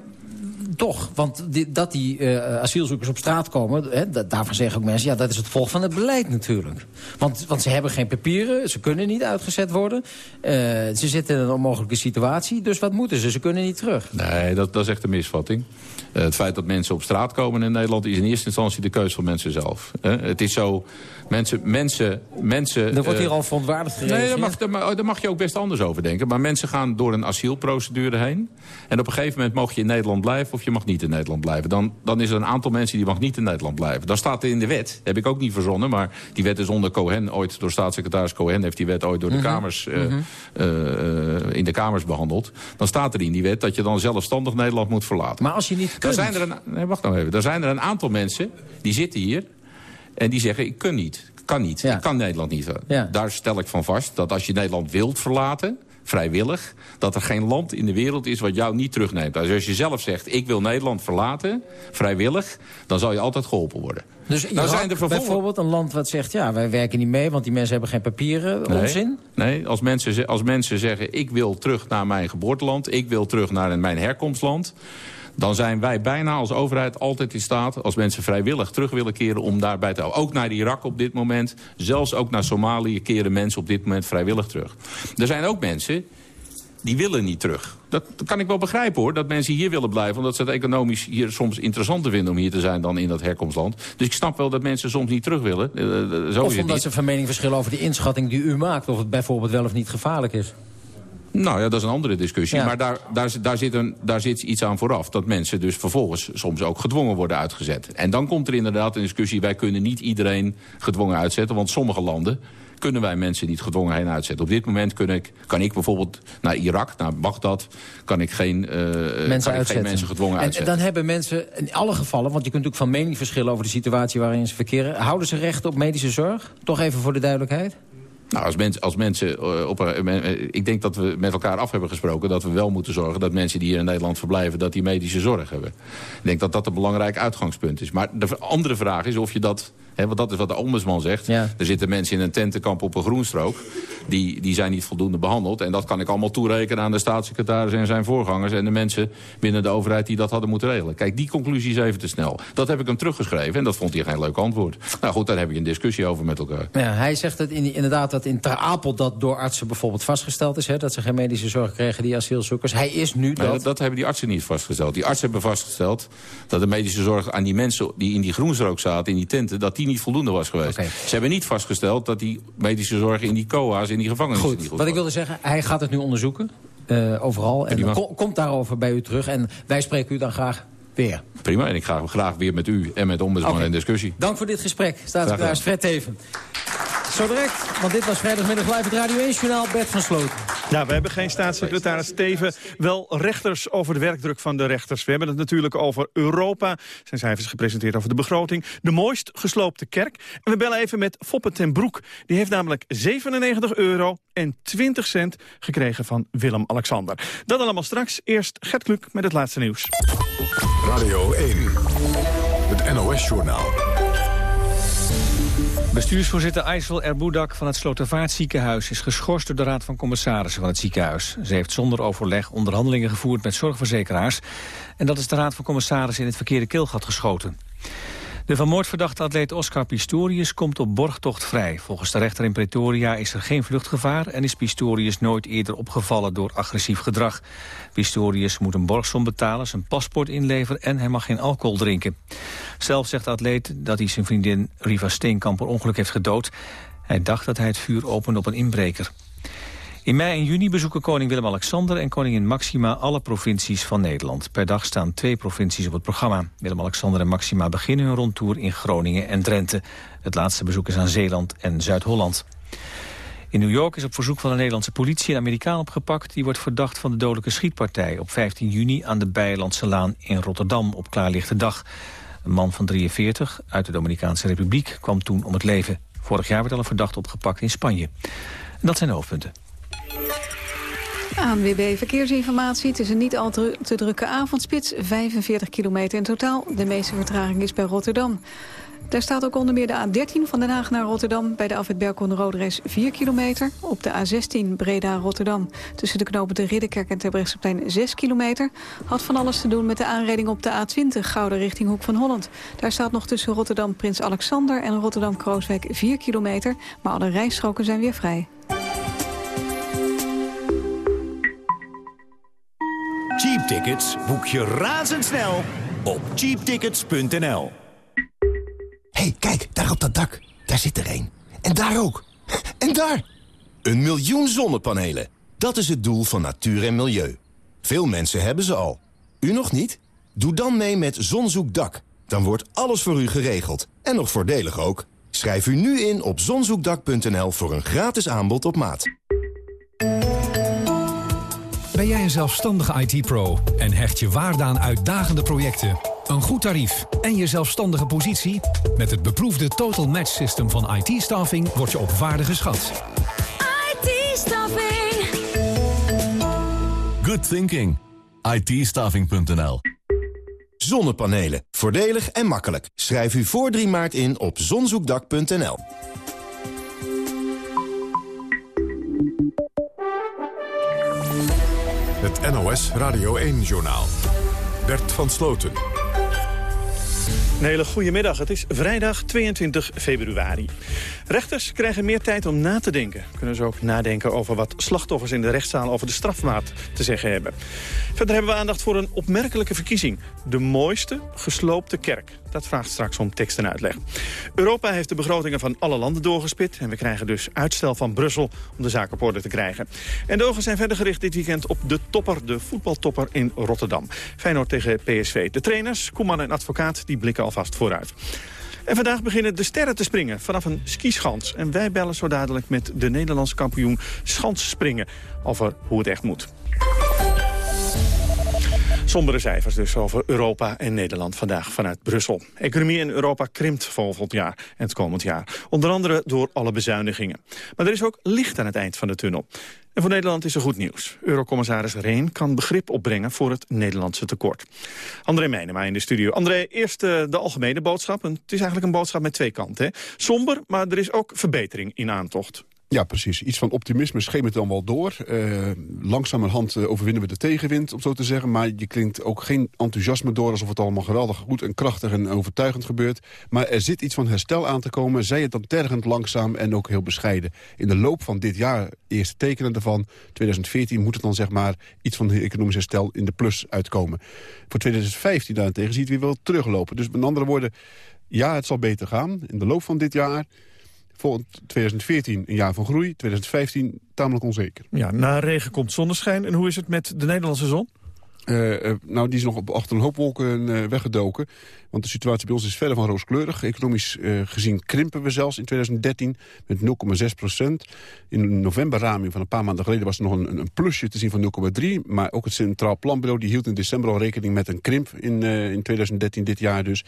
toch, want dat die uh, asielzoekers op straat komen... Hè, daarvan zeggen ook mensen, ja, dat is het volg van het beleid natuurlijk. Want, want ze hebben geen papieren, ze kunnen niet uitgezet worden. Uh, ze zitten in een onmogelijke situatie, dus wat moeten ze? Ze kunnen niet terug. Nee, dat, dat is echt een misvatting. Het feit dat mensen op straat komen in Nederland... is in eerste instantie de keuze van mensen zelf. het is zo... Mensen, mensen, mensen, er wordt hier al verontwaardigd gereageerd. Nee, daar mag, daar, mag, daar mag je ook best anders over denken. Maar mensen gaan door een asielprocedure heen. En op een gegeven moment mag je in Nederland blijven... of je mag niet in Nederland blijven. Dan, dan is er een aantal mensen die mag niet in Nederland blijven. Dan staat er in de wet, heb ik ook niet verzonnen... maar die wet is onder Cohen ooit, door staatssecretaris Cohen... heeft die wet ooit door de mm -hmm. kamers, uh, mm -hmm. uh, in de kamers behandeld. Dan staat er in die wet dat je dan zelfstandig Nederland moet verlaten. Maar als je niet kunt... Zijn er een, nee, wacht nou even. Er zijn er een aantal mensen die zitten hier... En die zeggen, ik kan niet. Kan niet. Ja. Ik kan Nederland niet. Ja. Daar stel ik van vast dat als je Nederland wilt verlaten vrijwillig... dat er geen land in de wereld is wat jou niet terugneemt. Dus als je zelf zegt, ik wil Nederland verlaten, vrijwillig... dan zal je altijd geholpen worden. Dus nou zijn er bijvoorbeeld een land wat zegt... ja, wij werken niet mee, want die mensen hebben geen papieren. Nee, onzin? Nee, als mensen, als mensen zeggen... ik wil terug naar mijn geboorteland, ik wil terug naar mijn herkomstland dan zijn wij bijna als overheid altijd in staat... als mensen vrijwillig terug willen keren om daarbij te houden. Ook naar Irak op dit moment, zelfs ook naar Somalië... keren mensen op dit moment vrijwillig terug. Er zijn ook mensen die willen niet terug. Dat kan ik wel begrijpen hoor, dat mensen hier willen blijven... omdat ze het economisch hier soms interessanter vinden om hier te zijn... dan in dat herkomstland. Dus ik snap wel dat mensen soms niet terug willen. Uh, zo of omdat ze van mening verschillen over de inschatting die u maakt... of het bijvoorbeeld wel of niet gevaarlijk is. Nou ja, dat is een andere discussie. Ja. Maar daar, daar, daar, zit een, daar zit iets aan vooraf. Dat mensen dus vervolgens soms ook gedwongen worden uitgezet. En dan komt er inderdaad een discussie... wij kunnen niet iedereen gedwongen uitzetten. Want sommige landen kunnen wij mensen niet gedwongen heen uitzetten. Op dit moment kan ik, kan ik bijvoorbeeld naar Irak, naar Bagdad... kan ik geen, uh, mensen, kan ik geen mensen gedwongen en, uitzetten. En dan hebben mensen in alle gevallen... want je kunt natuurlijk van mening verschillen over de situatie waarin ze verkeren... houden ze recht op medische zorg? Toch even voor de duidelijkheid? Nou, als, mens, als mensen uh, op een, uh, ik denk dat we met elkaar af hebben gesproken... dat we wel moeten zorgen dat mensen die hier in Nederland verblijven... dat die medische zorg hebben. Ik denk dat dat een belangrijk uitgangspunt is. Maar de andere vraag is of je dat want dat is wat de ombudsman zegt. Er zitten mensen in een tentenkamp op een groenstrook. Die, die zijn niet voldoende behandeld. En dat kan ik allemaal toerekenen aan de staatssecretaris en zijn voorgangers... en de mensen binnen de overheid die dat hadden moeten regelen. Kijk, die conclusie is even te snel. Dat heb ik hem teruggeschreven en dat vond hij geen leuk antwoord. Nou goed, daar heb je een discussie over met elkaar. Ja, hij zegt het in, inderdaad dat in Ter Apel dat door artsen bijvoorbeeld vastgesteld is... Hè, dat ze geen medische zorg kregen, die asielzoekers. Hij is nu dat... dat... dat... hebben die artsen niet vastgesteld. Die artsen hebben vastgesteld dat de medische zorg aan die mensen... die in die groenstrook zaten, in die tenten, dat die niet voldoende was geweest. Ze hebben niet vastgesteld dat die medische zorg in die COA's, in die gevangenissen goed, niet goed Wat ik wilde zeggen, hij gaat het nu onderzoeken. Uh, overal. En komt daarover bij u terug. En wij spreken u dan graag weer. Prima, en ik ga graag weer met u en met de ombudsman okay. in discussie. Dank voor dit gesprek, staatssecretaris Fred Teven. Zo direct, want dit was vrijdagmiddag live het Radio 1 Journaal Bert van Sloten. Nou, we hebben geen staatssecretaris Teven, wel rechters over de werkdruk van de rechters. We hebben het natuurlijk over Europa. Zijn cijfers gepresenteerd over de begroting. De mooist gesloopte kerk. En we bellen even met Foppe ten Broek. Die heeft namelijk 97 euro en 20 cent gekregen van Willem-Alexander. Dat allemaal straks. Eerst Gert Kluk met het laatste nieuws. Radio 1, het NOS-journaal. Bestuursvoorzitter Aysel Erboudak van het Slotervaartziekenhuis... is geschorst door de Raad van Commissarissen van het ziekenhuis. Ze heeft zonder overleg onderhandelingen gevoerd met zorgverzekeraars... en dat is de Raad van Commissarissen in het verkeerde keelgat geschoten. De van verdachte atleet Oscar Pistorius komt op borgtocht vrij. Volgens de rechter in Pretoria is er geen vluchtgevaar... en is Pistorius nooit eerder opgevallen door agressief gedrag. Pistorius moet een borgsom betalen, zijn paspoort inleveren... en hij mag geen alcohol drinken. Zelf zegt de atleet dat hij zijn vriendin Riva Steenkamp per ongeluk heeft gedood. Hij dacht dat hij het vuur opende op een inbreker. In mei en juni bezoeken koning Willem-Alexander en koningin Maxima alle provincies van Nederland. Per dag staan twee provincies op het programma. Willem-Alexander en Maxima beginnen hun rondtour in Groningen en Drenthe. Het laatste bezoek is aan Zeeland en Zuid-Holland. In New York is op verzoek van de Nederlandse politie een Amerikaan opgepakt. Die wordt verdacht van de dodelijke schietpartij op 15 juni aan de Bijlandse Laan in Rotterdam op klaarlichte dag. Een man van 43 uit de Dominicaanse Republiek kwam toen om het leven. Vorig jaar werd al een verdachte opgepakt in Spanje. Dat zijn de hoofdpunten. ANWB Verkeersinformatie. Het is een niet al te, drukke avondspits. 45 kilometer in totaal. De meeste vertraging is bij Rotterdam. Daar staat ook onder meer de A13 van Den Haag naar Rotterdam... bij de afwit Berkon-Roodreis 4 kilometer. Op de A16 Breda-Rotterdam tussen de knopen de Ridderkerk en Terbrechtseplein 6 kilometer. Had van alles te doen met de aanrijding op de A20 Gouden richting Hoek van Holland. Daar staat nog tussen Rotterdam Prins Alexander en Rotterdam-Krooswijk 4 kilometer. Maar alle rijstroken zijn weer vrij. Boek je razendsnel op cheaptickets.nl. hey, kijk, daar op dat dak. Daar zit er een. En daar ook. En daar! Een miljoen zonnepanelen. Dat is het doel van natuur en milieu. Veel mensen hebben ze al. U nog niet? Doe dan mee met Zonzoekdak. Dan wordt alles voor u geregeld. En nog voordelig ook. Schrijf u nu in op zonzoekdak.nl voor een gratis aanbod op maat. Ben jij een zelfstandige IT-pro en hecht je waarde aan uitdagende projecten, een goed tarief en je zelfstandige positie? Met het beproefde Total Match System van IT-staffing word je op waarde geschat. IT-staffing. Good thinking. it Zonnepanelen. Voordelig en makkelijk. Schrijf u voor 3 maart in op zonzoekdak.nl. Het NOS Radio 1-journaal. Bert van Sloten. Een hele goede middag. Het is vrijdag 22 februari. Rechters krijgen meer tijd om na te denken. Kunnen ze ook nadenken over wat slachtoffers in de rechtszaal over de strafmaat te zeggen hebben. Verder hebben we aandacht voor een opmerkelijke verkiezing. De mooiste gesloopte kerk. Dat vraagt straks om tekst en uitleg. Europa heeft de begrotingen van alle landen doorgespit... en we krijgen dus uitstel van Brussel om de zaak op orde te krijgen. En de ogen zijn verder gericht dit weekend op de topper, de voetbaltopper in Rotterdam. Feyenoord tegen PSV. De trainers, Koeman en advocaat, die blikken alvast vooruit. En vandaag beginnen de sterren te springen vanaf een skischans. En wij bellen zo dadelijk met de Nederlandse kampioen springen over hoe het echt moet. Sombere cijfers dus over Europa en Nederland vandaag vanuit Brussel. Economie in Europa krimpt volgend jaar en het komend jaar. Onder andere door alle bezuinigingen. Maar er is ook licht aan het eind van de tunnel. En voor Nederland is er goed nieuws. Eurocommissaris Reen kan begrip opbrengen voor het Nederlandse tekort. André Meijnema in de studio. André, eerst uh, de algemene boodschap. het is eigenlijk een boodschap met twee kanten. Hè? Somber, maar er is ook verbetering in aantocht. Ja, precies. Iets van optimisme schemert dan wel door. Uh, langzamerhand uh, overwinnen we de tegenwind, om zo te zeggen. Maar je klinkt ook geen enthousiasme door... alsof het allemaal geweldig goed en krachtig en overtuigend gebeurt. Maar er zit iets van herstel aan te komen. Zij het dan tergend langzaam en ook heel bescheiden. In de loop van dit jaar, eerste tekenen ervan... 2014 moet het dan zeg maar iets van economisch herstel in de plus uitkomen. Voor 2015 daarentegen ziet het weer wel teruglopen. Dus met andere woorden, ja, het zal beter gaan. In de loop van dit jaar... Volgend 2014 een jaar van groei, 2015 tamelijk onzeker. Ja, na regen komt zonneschijn. En hoe is het met de Nederlandse zon? Uh, nou, die is nog op, achter een hoop wolken uh, weggedoken. Want de situatie bij ons is verder van rooskleurig. Economisch uh, gezien krimpen we zelfs in 2013 met 0,6 procent. In de novemberraming van een paar maanden geleden was er nog een, een plusje te zien van 0,3. Maar ook het Centraal Planbureau die hield in december al rekening met een krimp in, in 2013, dit jaar dus.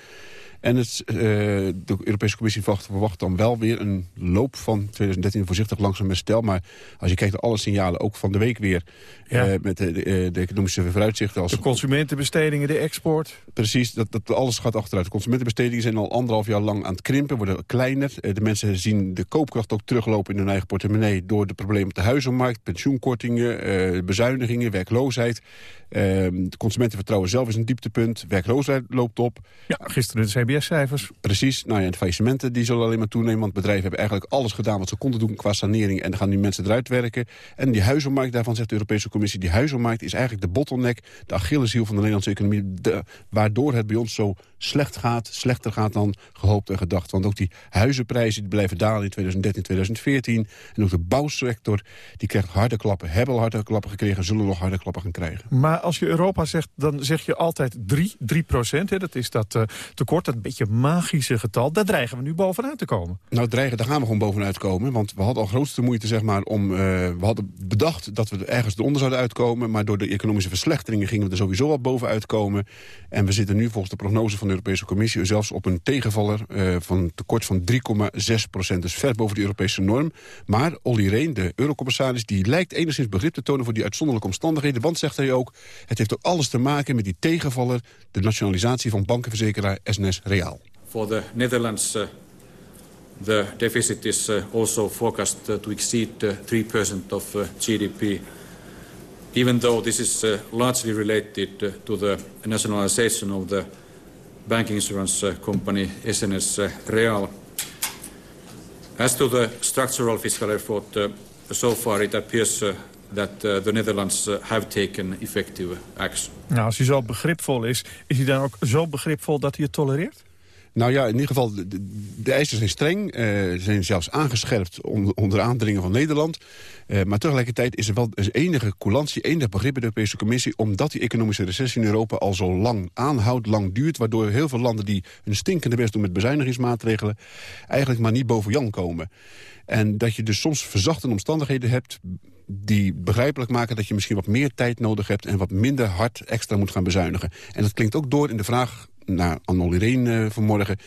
En het, uh, de Europese Commissie verwacht dan wel weer een loop van 2013 voorzichtig langzaam herstel. Maar als je kijkt naar alle signalen, ook van de week weer... Ja. Uh, met de, de, de, economische vooruitzichten... Als, de consumentenbestedingen, de export. Precies, dat, dat alles gaat achteruit. De consumentenbestedingen zijn al anderhalf jaar lang aan het krimpen, worden kleiner. Uh, de mensen zien de koopkracht ook teruglopen in hun eigen portemonnee... door de problemen op de huizenmarkt, pensioenkortingen, bezuinigingen, werkloosheid. Het consumentenvertrouwen zelf is een dieptepunt. Werkloosheid loopt op. Ja, gisteren de CBS-cijfers. Precies. Nou ja, en de faillissementen die zullen alleen maar toenemen. Want bedrijven hebben eigenlijk alles gedaan wat ze konden doen qua sanering. En dan gaan nu mensen eruit werken. En die huizenmarkt, daarvan zegt de Europese Commissie... die huizenmarkt is eigenlijk de bottleneck, de Achilleshiel van de Nederlandse economie. De, waardoor het bij ons zo slecht gaat, slechter gaat dan gehoopt en gedacht. Want ook die huizenprijzen die blijven dalen in 2013, 2014. En ook de bouwsector, die krijgt harde klappen. Hebben al harde klappen gekregen, zullen nog harde klappen gaan krijgen. Maar als je Europa zegt, dan zeg je altijd 3, 3 procent. Hè? Dat is dat uh, tekort, dat beetje magische getal. Daar dreigen we nu bovenuit te komen. Nou, dreigen, daar gaan we gewoon bovenuit komen. Want we hadden al grootste moeite, zeg maar, om... Uh, we hadden bedacht dat we ergens eronder zouden uitkomen. Maar door de economische verslechteringen gingen we er sowieso al bovenuit komen. En we zitten nu volgens de prognose van de Europese Commissie... zelfs op een tegenvaller uh, van tekort van 3,6 procent. Dus ver boven de Europese norm. Maar Olly Reen, de eurocommissaris, die lijkt enigszins begrip te tonen... voor die uitzonderlijke omstandigheden. Want, zegt hij ook, het heeft ook alles te maken met die tegenvaller... de nationalisatie van bankenverzekeraar SNS Reaal. For the Netherlands, the deficit is uh, also forecast uh, to exceed 3% of GDP. Even though this is largely related to the nationalization of the banking insurance company SNS Real. As to the structural fiscal effort, so far it appears that uh, the Netherlands uh, have taken effective action. Nou, als hij zo begripvol is, is hij dan ook zo begripvol dat hij het tolereert? Nou ja, in ieder geval, de, de eisen zijn streng. Uh, zijn zelfs aangescherpt onder, onder aandringen van Nederland. Uh, maar tegelijkertijd is er wel enige coulantie, enig begrip bij de Europese Commissie... omdat die economische recessie in Europa al zo lang aanhoudt, lang duurt... waardoor heel veel landen die hun stinkende best doen met bezuinigingsmaatregelen... eigenlijk maar niet boven Jan komen. En dat je dus soms verzachte omstandigheden hebt die begrijpelijk maken dat je misschien wat meer tijd nodig hebt... en wat minder hard extra moet gaan bezuinigen. En dat klinkt ook door in de vraag naar Anne Irene uh, vanmorgen.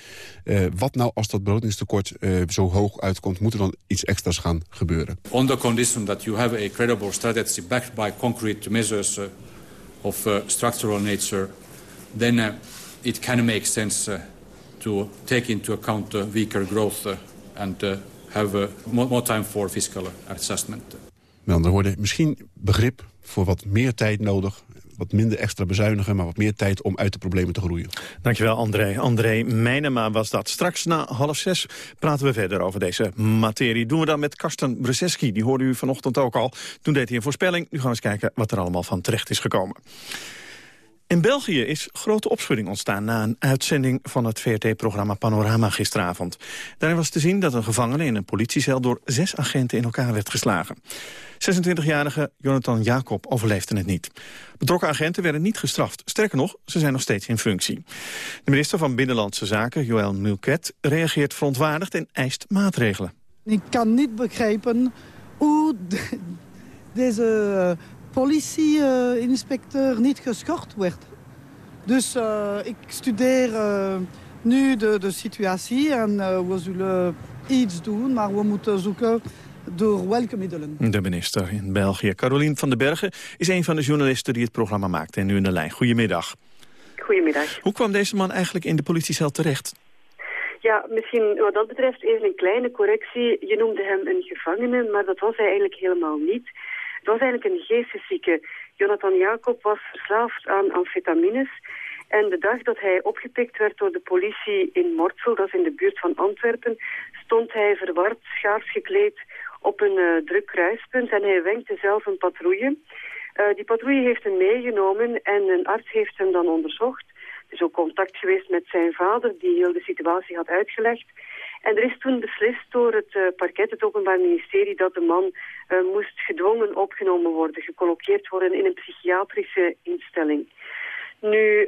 Uh, wat nou als dat begrotingstekort uh, zo hoog uitkomt? Moet er dan iets extra's gaan gebeuren? On the condition that you have a credible strategy backed by concrete measures of structural nature... then it can make sense to take into account weaker growth and have more, more time for fiscal adjustment. Met andere woorden, misschien begrip voor wat meer tijd nodig wat minder extra bezuinigen, maar wat meer tijd om uit de problemen te groeien. Dankjewel André. André Meijnema was dat. Straks na half zes praten we verder over deze materie. Doen we dan met Karsten Brzeski, die hoorde u vanochtend ook al. Toen deed hij een voorspelling. Nu gaan we eens kijken wat er allemaal van terecht is gekomen. In België is grote opschudding ontstaan na een uitzending van het VRT-programma Panorama gisteravond. Daarin was te zien dat een gevangene in een politiecel door zes agenten in elkaar werd geslagen. 26-jarige Jonathan Jacob overleefde het niet. Betrokken agenten werden niet gestraft. Sterker nog, ze zijn nog steeds in functie. De minister van Binnenlandse Zaken, Joël Mulket, reageert verontwaardigd en eist maatregelen. Ik kan niet begrijpen hoe deze politieinspecteur niet geschort werd. Dus uh, ik studeer uh, nu de, de situatie en uh, we zullen iets doen, maar we moeten zoeken door welke middelen. De minister in België, Carolien van den Bergen, is een van de journalisten die het programma maakt. En nu in de lijn. Goedemiddag. Goedemiddag. Hoe kwam deze man eigenlijk in de politiecel terecht? Ja, misschien wat dat betreft even een kleine correctie. Je noemde hem een gevangene, maar dat was hij eigenlijk helemaal niet. Het was eigenlijk een geesteszieke. Jonathan Jacob was verslaafd aan amfetamines. En de dag dat hij opgepikt werd door de politie in Mortsel, dat is in de buurt van Antwerpen, stond hij verward, schaars gekleed op een uh, druk kruispunt en hij wenkte zelf een patrouille. Uh, die patrouille heeft hem meegenomen en een arts heeft hem dan onderzocht. Er is ook contact geweest met zijn vader, die heel de situatie had uitgelegd. En er is toen beslist door het uh, parket, het Openbaar Ministerie, dat de man moest gedwongen opgenomen worden, gecolloqueerd worden in een psychiatrische instelling. Nu,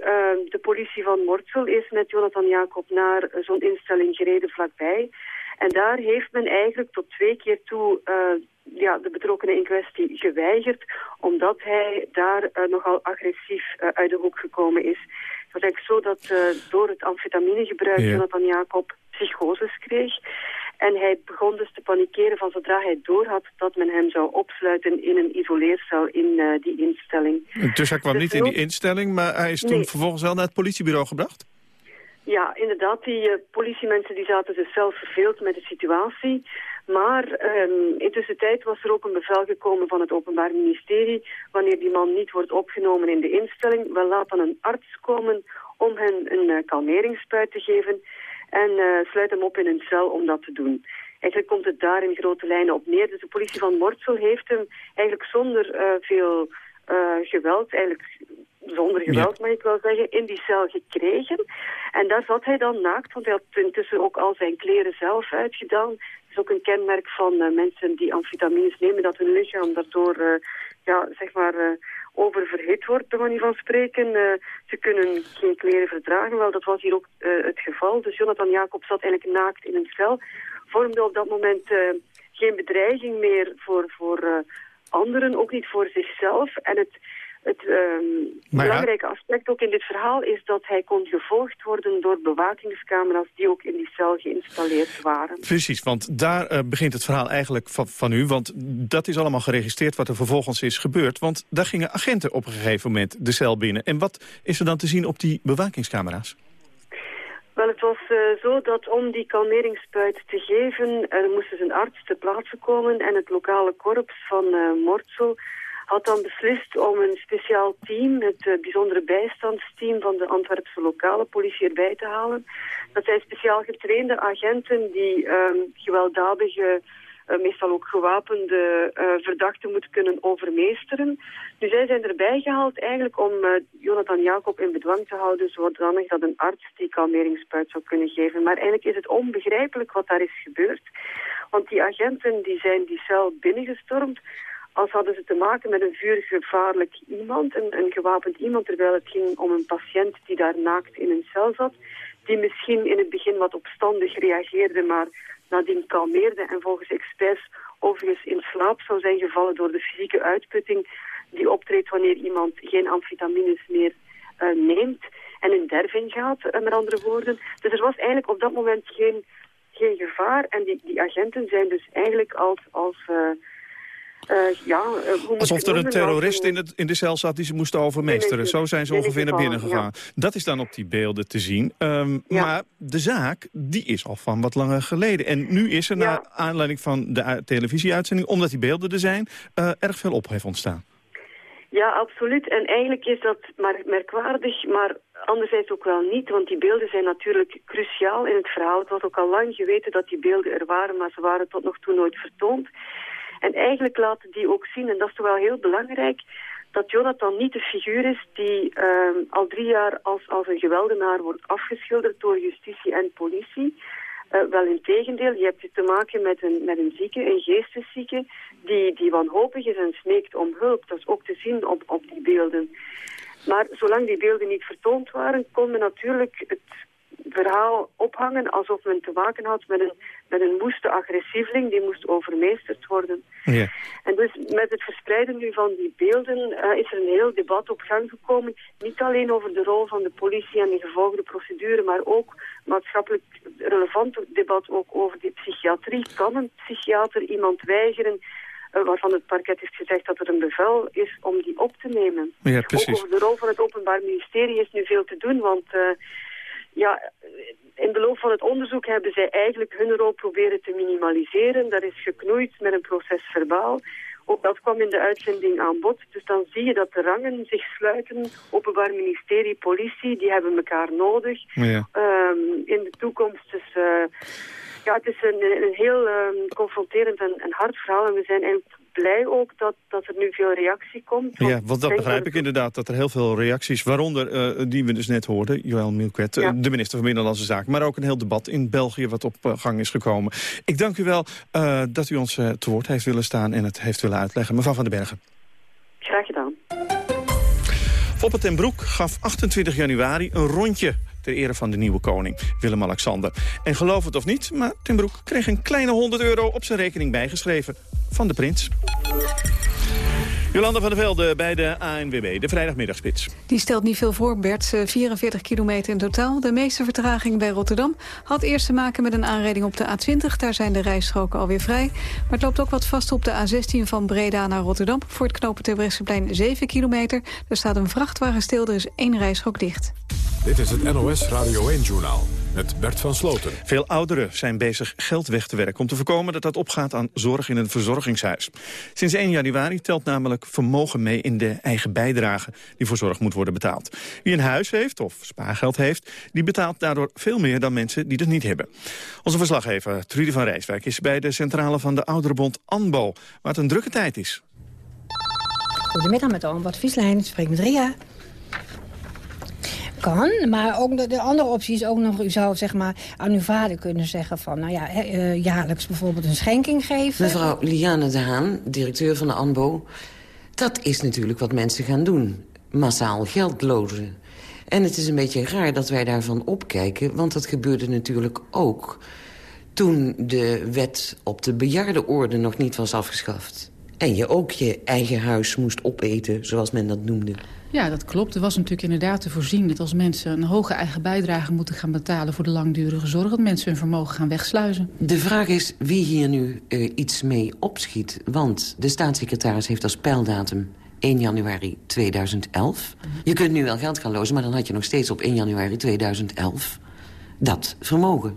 de politie van Mortsel is met Jonathan Jacob naar zo'n instelling gereden vlakbij. En daar heeft men eigenlijk tot twee keer toe ja, de betrokkenen in kwestie geweigerd, omdat hij daar nogal agressief uit de hoek gekomen is. Het was eigenlijk zo dat door het amfetaminegebruik ja. Jonathan Jacob psychoses kreeg. En hij begon dus te panikeren van zodra hij doorhad dat men hem zou opsluiten in een isoleercel in die instelling. Dus hij kwam dus niet in die instelling, maar hij is toen nee. vervolgens wel naar het politiebureau gebracht? Ja, inderdaad. Die uh, politiemensen die zaten dus zelf verveeld met de situatie. Maar um, intussen tijd was er ook een bevel gekomen van het Openbaar Ministerie. Wanneer die man niet wordt opgenomen in de instelling, wel laat dan een arts komen om hen een uh, kalmeringsspuit te geven en uh, sluit hem op in een cel om dat te doen. Eigenlijk komt het daar in grote lijnen op neer. Dus de politie van Mortsel heeft hem eigenlijk zonder veel geweld, eigenlijk zonder geweld ja. mag ik wel zeggen, in die cel gekregen. En daar zat hij dan naakt, want hij had intussen ook al zijn kleren zelf uitgedaan. Het is ook een kenmerk van uh, mensen die amfetamines nemen, dat hun lichaam daardoor, uh, ja, zeg maar, uh, oververhit wordt, bij manier van spreken. Ze kunnen geen kleren verdragen. Wel, dat was hier ook het geval. Dus Jonathan Jacob zat eigenlijk naakt in een cel. Vormde op dat moment geen bedreiging meer voor, voor anderen, ook niet voor zichzelf. En het, het um, belangrijke aspect ook in dit verhaal is dat hij kon gevolgd worden door bewakingscamera's die ook in die cel geïnstalleerd waren. Precies, want daar uh, begint het verhaal eigenlijk van, van, u. Want dat is allemaal geregistreerd wat er vervolgens is gebeurd. Want daar gingen agenten op een gegeven moment de cel binnen. En wat is er dan te zien op die bewakingscamera's? Wel, het was uh, zo dat om die kalmeringsspuit te geven... er moest dus een arts te plaatse komen en het lokale korps van uh, Mortsel had dan beslist om een speciaal team, het uh, bijzondere bijstandsteam van de Antwerpse lokale politie erbij te halen. Dat zijn speciaal getrainde agenten die um, gewelddadige, uh, meestal ook gewapende uh, verdachten moeten kunnen overmeesteren. Nu zij zijn erbij gehaald eigenlijk om Jonathan Jacob in bedwang te houden, zodanig dat een arts die kalmeringsspuit zou kunnen geven. Maar eigenlijk is het onbegrijpelijk wat daar is gebeurd. Want die agenten die zijn die cel binnengestormd als hadden ze te maken met een vuurgevaarlijk iemand, een, een gewapend iemand, terwijl het ging om een patiënt die daar naakt in een cel zat, die misschien in het begin wat opstandig reageerde, maar nadien kalmeerde en volgens experts overigens in slaap zou zijn gevallen door de fysieke uitputting die optreedt wanneer iemand geen amfetamines meer uh, neemt en in derving gaat, uh, met andere woorden. Dus er was eigenlijk op dat moment geen, geen gevaar en die, die agenten zijn dus eigenlijk als... als uh, ja, uh, Alsof er een terrorist in, het, in de cel zat die ze moesten overmeesteren. Zo zijn ze ongeveer naar binnen gegaan. Ja. Dat is dan op die beelden te zien. Um, ja. Maar de zaak, die is al van wat langer geleden. En nu is er, naar aanleiding van de televisieuitzending... omdat die beelden er zijn, uh, erg veel ophef ontstaan. Ja, absoluut. En eigenlijk is dat maar merkwaardig, maar anderzijds ook wel niet. Want die beelden zijn natuurlijk cruciaal in het verhaal. Het was ook al lang geweten dat die beelden er waren, maar ze waren tot nog toe nooit vertoond. En eigenlijk laten die ook zien, en dat is toch wel heel belangrijk, dat Jonathan niet de figuur is die uh, al drie jaar als, als een geweldenaar wordt afgeschilderd door justitie en politie. Uh, wel in tegendeel, je hebt te maken met een, met een zieke, een geesteszieke, die, die wanhopig is en smeekt om hulp. Dat is ook te zien op, op die beelden. Maar zolang die beelden niet vertoond waren, kon men natuurlijk het verhaal ophangen alsof men te maken had met een, met een woeste agressieveling die moest overmeesterd worden. Ja. En dus met het verspreiden nu van die beelden uh, is er een heel debat op gang gekomen. Niet alleen over de rol van de politie en de gevolgde procedure, maar ook maatschappelijk relevant debat ook over die psychiatrie. Kan een psychiater iemand weigeren uh, waarvan het parket heeft gezegd dat er een bevel is om die op te nemen? Ja, precies. Ook over de rol van het Openbaar Ministerie is nu veel te doen, want... Uh, ja, in de loop van het onderzoek hebben zij eigenlijk hun rol proberen te minimaliseren. Dat is geknoeid met een proces verbaal. Ook dat kwam in de uitzending aan bod. Dus dan zie je dat de rangen zich sluiten. Openbaar ministerie, politie, die hebben elkaar nodig. Ja. Um, in de toekomst. Dus uh, ja, het is een, een heel um, confronterend en, en hard verhaal. En we zijn eigenlijk blij ook dat, dat er nu veel reactie komt. Ja, want dat begrijp ik inderdaad, dat er heel veel reacties... waaronder uh, die we dus net hoorden, Joël Milquet, ja. uh, de minister van Binnenlandse Zaken... maar ook een heel debat in België wat op uh, gang is gekomen. Ik dank u wel dat u ons te woord heeft willen staan en het heeft willen uitleggen. Mevrouw van den Bergen. Graag gedaan. Foppe ten Broek gaf 28 januari een rondje ter ere van de nieuwe koning, Willem-Alexander. En geloof het of niet, maar Ten Broek kreeg een kleine 100 euro op zijn rekening bijgeschreven van de prins. Jolanda van der Velde bij de ANWB, de vrijdagmiddagspits. Die stelt niet veel voor, Bert. 44 kilometer in totaal. De meeste vertraging bij Rotterdam had eerst te maken met een aanrijding op de A20. Daar zijn de rijstroken alweer vrij. Maar het loopt ook wat vast op de A16 van Breda naar Rotterdam. Voor het knopen Terbrechtseplein 7 kilometer. Er staat een vrachtwagen stil, er is één rijstrook dicht. Dit is het NOS Radio 1-journaal met Bert van Sloten. Veel ouderen zijn bezig geld weg te werken... om te voorkomen dat dat opgaat aan zorg in een verzorgingshuis. Sinds 1 januari telt namelijk vermogen mee in de eigen bijdrage... die voor zorg moet worden betaald. Wie een huis heeft of spaargeld heeft... die betaalt daardoor veel meer dan mensen die dat niet hebben. Onze verslaggever Trudy van Rijswijk is bij de centrale van de Ouderenbond ANBO... waar het een drukke tijd is. Goedemiddag met Oom Bad Vieslijn, ik spreek met Ria kan. Maar ook de, de, andere optie is ook nog... u zou zeg maar aan uw vader kunnen zeggen van... nou ja, uh, jaarlijks bijvoorbeeld een schenking geven. Mevrouw Liane de Haan, directeur van de ANBO... dat is natuurlijk wat mensen gaan doen. Massaal geld lozen. En het is een beetje raar dat wij daarvan opkijken... want dat gebeurde natuurlijk ook toen de wet op de bejaardenorde nog niet was afgeschaft. En je ook je eigen huis moest opeten, zoals men dat noemde. Ja, dat klopt. Er was natuurlijk inderdaad te voorzien dat als mensen een hoge eigen bijdrage moeten gaan betalen voor de langdurige zorg, dat mensen hun vermogen gaan wegsluizen. De vraag is wie hier nu uh, iets mee opschiet. Want de staatssecretaris heeft als pijldatum 1 januari 2011. Je kunt nu wel geld gaan lozen, maar dan had je nog steeds op 1 januari 2011 dat vermogen.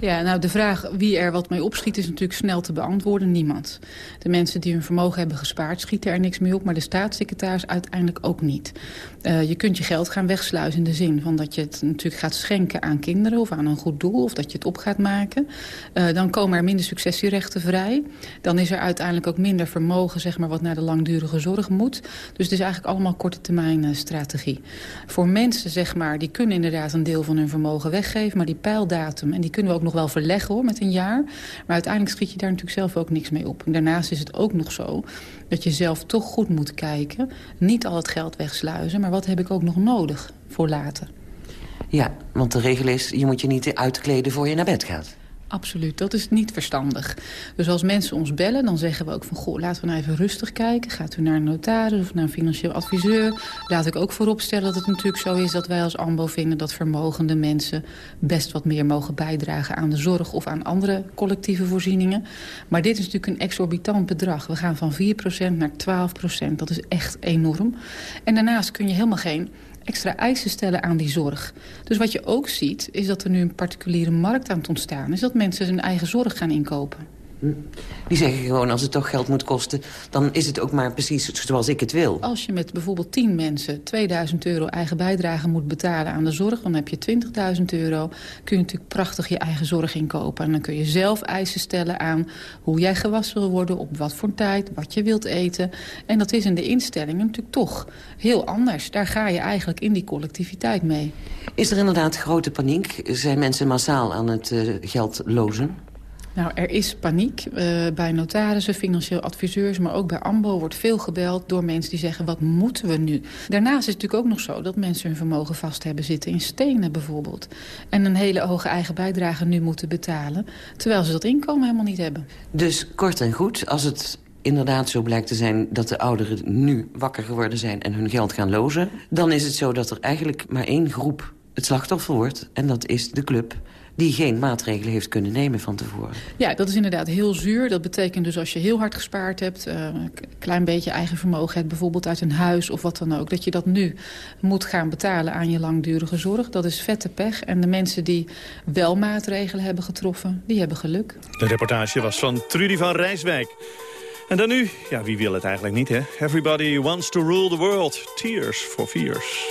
Ja, nou de vraag wie er wat mee opschiet is natuurlijk snel te beantwoorden. Niemand. De mensen die hun vermogen hebben gespaard schieten er niks mee op. Maar de staatssecretaris uiteindelijk ook niet. Uh, je kunt je geld gaan wegsluizen in de zin van dat je het natuurlijk gaat schenken aan kinderen. Of aan een goed doel. Of dat je het op gaat maken. Uh, dan komen er minder successierechten vrij. Dan is er uiteindelijk ook minder vermogen zeg maar, wat naar de langdurige zorg moet. Dus het is eigenlijk allemaal korte termijn uh, strategie. Voor mensen zeg maar, die kunnen inderdaad een deel van hun vermogen weggeven. Maar die pijldatum en die kunnen we ook nog wel verleggen hoor, met een jaar. Maar uiteindelijk schiet je daar natuurlijk zelf ook niks mee op. En daarnaast is het ook nog zo dat je zelf toch goed moet kijken. Niet al het geld wegsluizen, maar wat heb ik ook nog nodig voor later. Ja, want de regel is, je moet je niet uitkleden voor je naar bed gaat. Absoluut, dat is niet verstandig. Dus als mensen ons bellen, dan zeggen we ook van... goh, laten we nou even rustig kijken. Gaat u naar een notaris of naar een financieel adviseur? Laat ik ook vooropstellen dat het natuurlijk zo is... dat wij als AMBO vinden dat vermogende mensen... best wat meer mogen bijdragen aan de zorg... of aan andere collectieve voorzieningen. Maar dit is natuurlijk een exorbitant bedrag. We gaan van 4% naar 12%. Dat is echt enorm. En daarnaast kun je helemaal geen extra eisen stellen aan die zorg. Dus wat je ook ziet, is dat er nu een particuliere markt aan het ontstaan is... dat mensen hun eigen zorg gaan inkopen. Die zeggen gewoon, als het toch geld moet kosten... dan is het ook maar precies zoals ik het wil. Als je met bijvoorbeeld 10 mensen 2000 euro eigen bijdrage moet betalen aan de zorg... dan heb je 20.000 euro, kun je natuurlijk prachtig je eigen zorg inkopen. En dan kun je zelf eisen stellen aan hoe jij gewassen wil worden... op wat voor tijd, wat je wilt eten. En dat is in de instellingen natuurlijk toch heel anders. Daar ga je eigenlijk in die collectiviteit mee. Is er inderdaad grote paniek? Zijn mensen massaal aan het uh, geld lozen? Nou, er is paniek uh, bij notarissen, financieel adviseurs... maar ook bij AMBO wordt veel gebeld door mensen die zeggen... wat moeten we nu? Daarnaast is het natuurlijk ook nog zo dat mensen hun vermogen vast hebben zitten... in stenen bijvoorbeeld. En een hele hoge eigen bijdrage nu moeten betalen... terwijl ze dat inkomen helemaal niet hebben. Dus kort en goed, als het inderdaad zo blijkt te zijn dat de ouderen nu wakker geworden zijn... en hun geld gaan lozen, dan is het zo dat er eigenlijk maar één groep het slachtoffer wordt. En dat is de club die geen maatregelen heeft kunnen nemen van tevoren. Ja, dat is inderdaad heel zuur. Dat betekent dus als je heel hard gespaard hebt... Uh, een klein beetje eigen vermogen hebt, bijvoorbeeld uit een huis of wat dan ook... dat je dat nu moet gaan betalen aan je langdurige zorg. Dat is vette pech. En de mensen die wel maatregelen hebben getroffen, die hebben geluk. De reportage was van Trudy van Rijswijk. En dan nu, ja, wie wil het eigenlijk niet, hè? Everybody wants to rule the world. Tears for fears.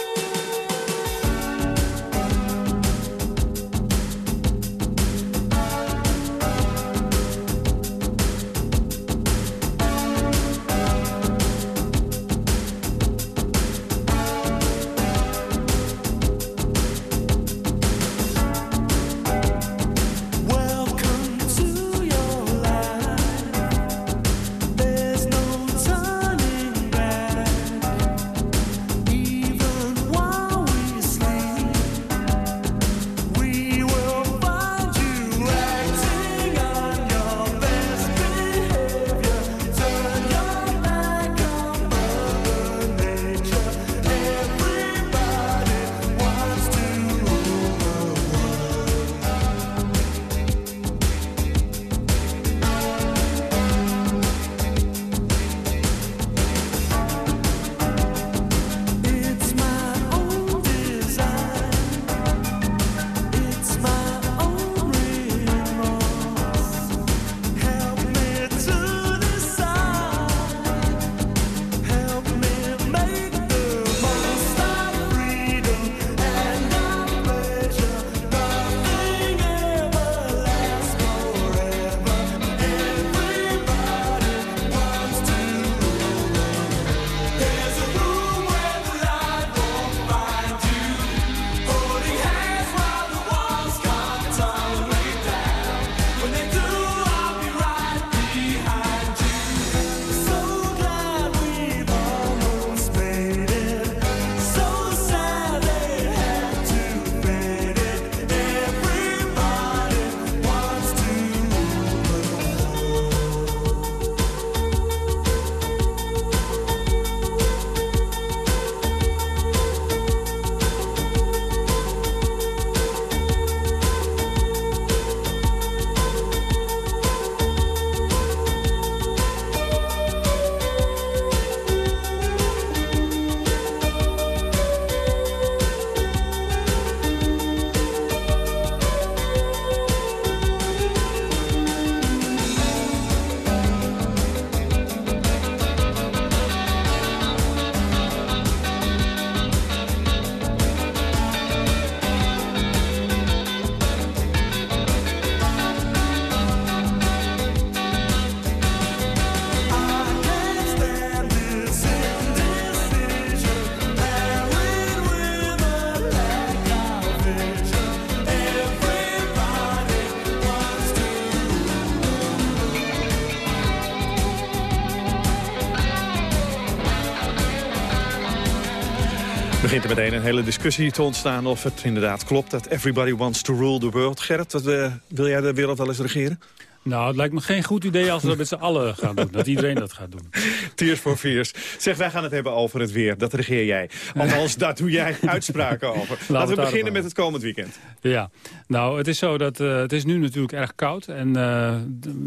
Er meteen een hele discussie te ontstaan of het inderdaad klopt dat everybody wants to rule the world. Gerrit, wat, uh, wil jij de wereld wel eens regeren? Nou, het lijkt me geen goed idee als we dat met z'n allen gaan doen. Dat iedereen dat gaat doen. Tears for Fears. Zeg, wij gaan het hebben over het weer. Dat regeer jij. Althans, daar doe jij uitspraken over. Laten, we beginnen met het komend weekend. Ja, nou, het is zo dat uh, het is nu natuurlijk erg koud. En uh,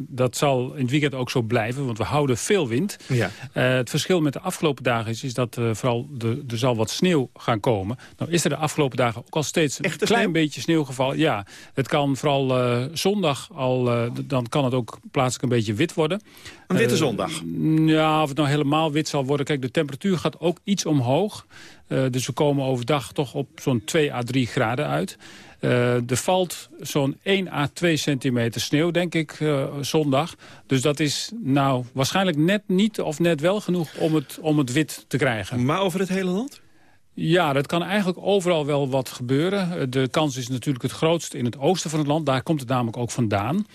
dat zal in het weekend ook zo blijven, want we houden veel wind. Ja. Uh, het verschil met de afgelopen dagen is, is dat vooral de, er zal wat sneeuw gaan komen. Nou is er de afgelopen dagen ook al steeds een klein beetje sneeuw gevallen. Ja, het kan vooral zondag al, dan kan het ook plaatselijk een beetje wit worden. Een witte zondag? ja, of het nou helemaal wit zal worden. Kijk, de temperatuur gaat ook iets omhoog. dus we komen overdag toch op zo'n 2 à 3 graden uit. Uh, er valt zo'n 1 à 2 centimeter sneeuw, denk ik, uh, zondag. Dus dat is nou waarschijnlijk net niet of net wel genoeg om het, om het wit te krijgen. Maar over het hele land? Ja, dat kan eigenlijk overal wel wat gebeuren. De kans is natuurlijk het grootst in het oosten van het land. Daar komt het namelijk ook vandaan.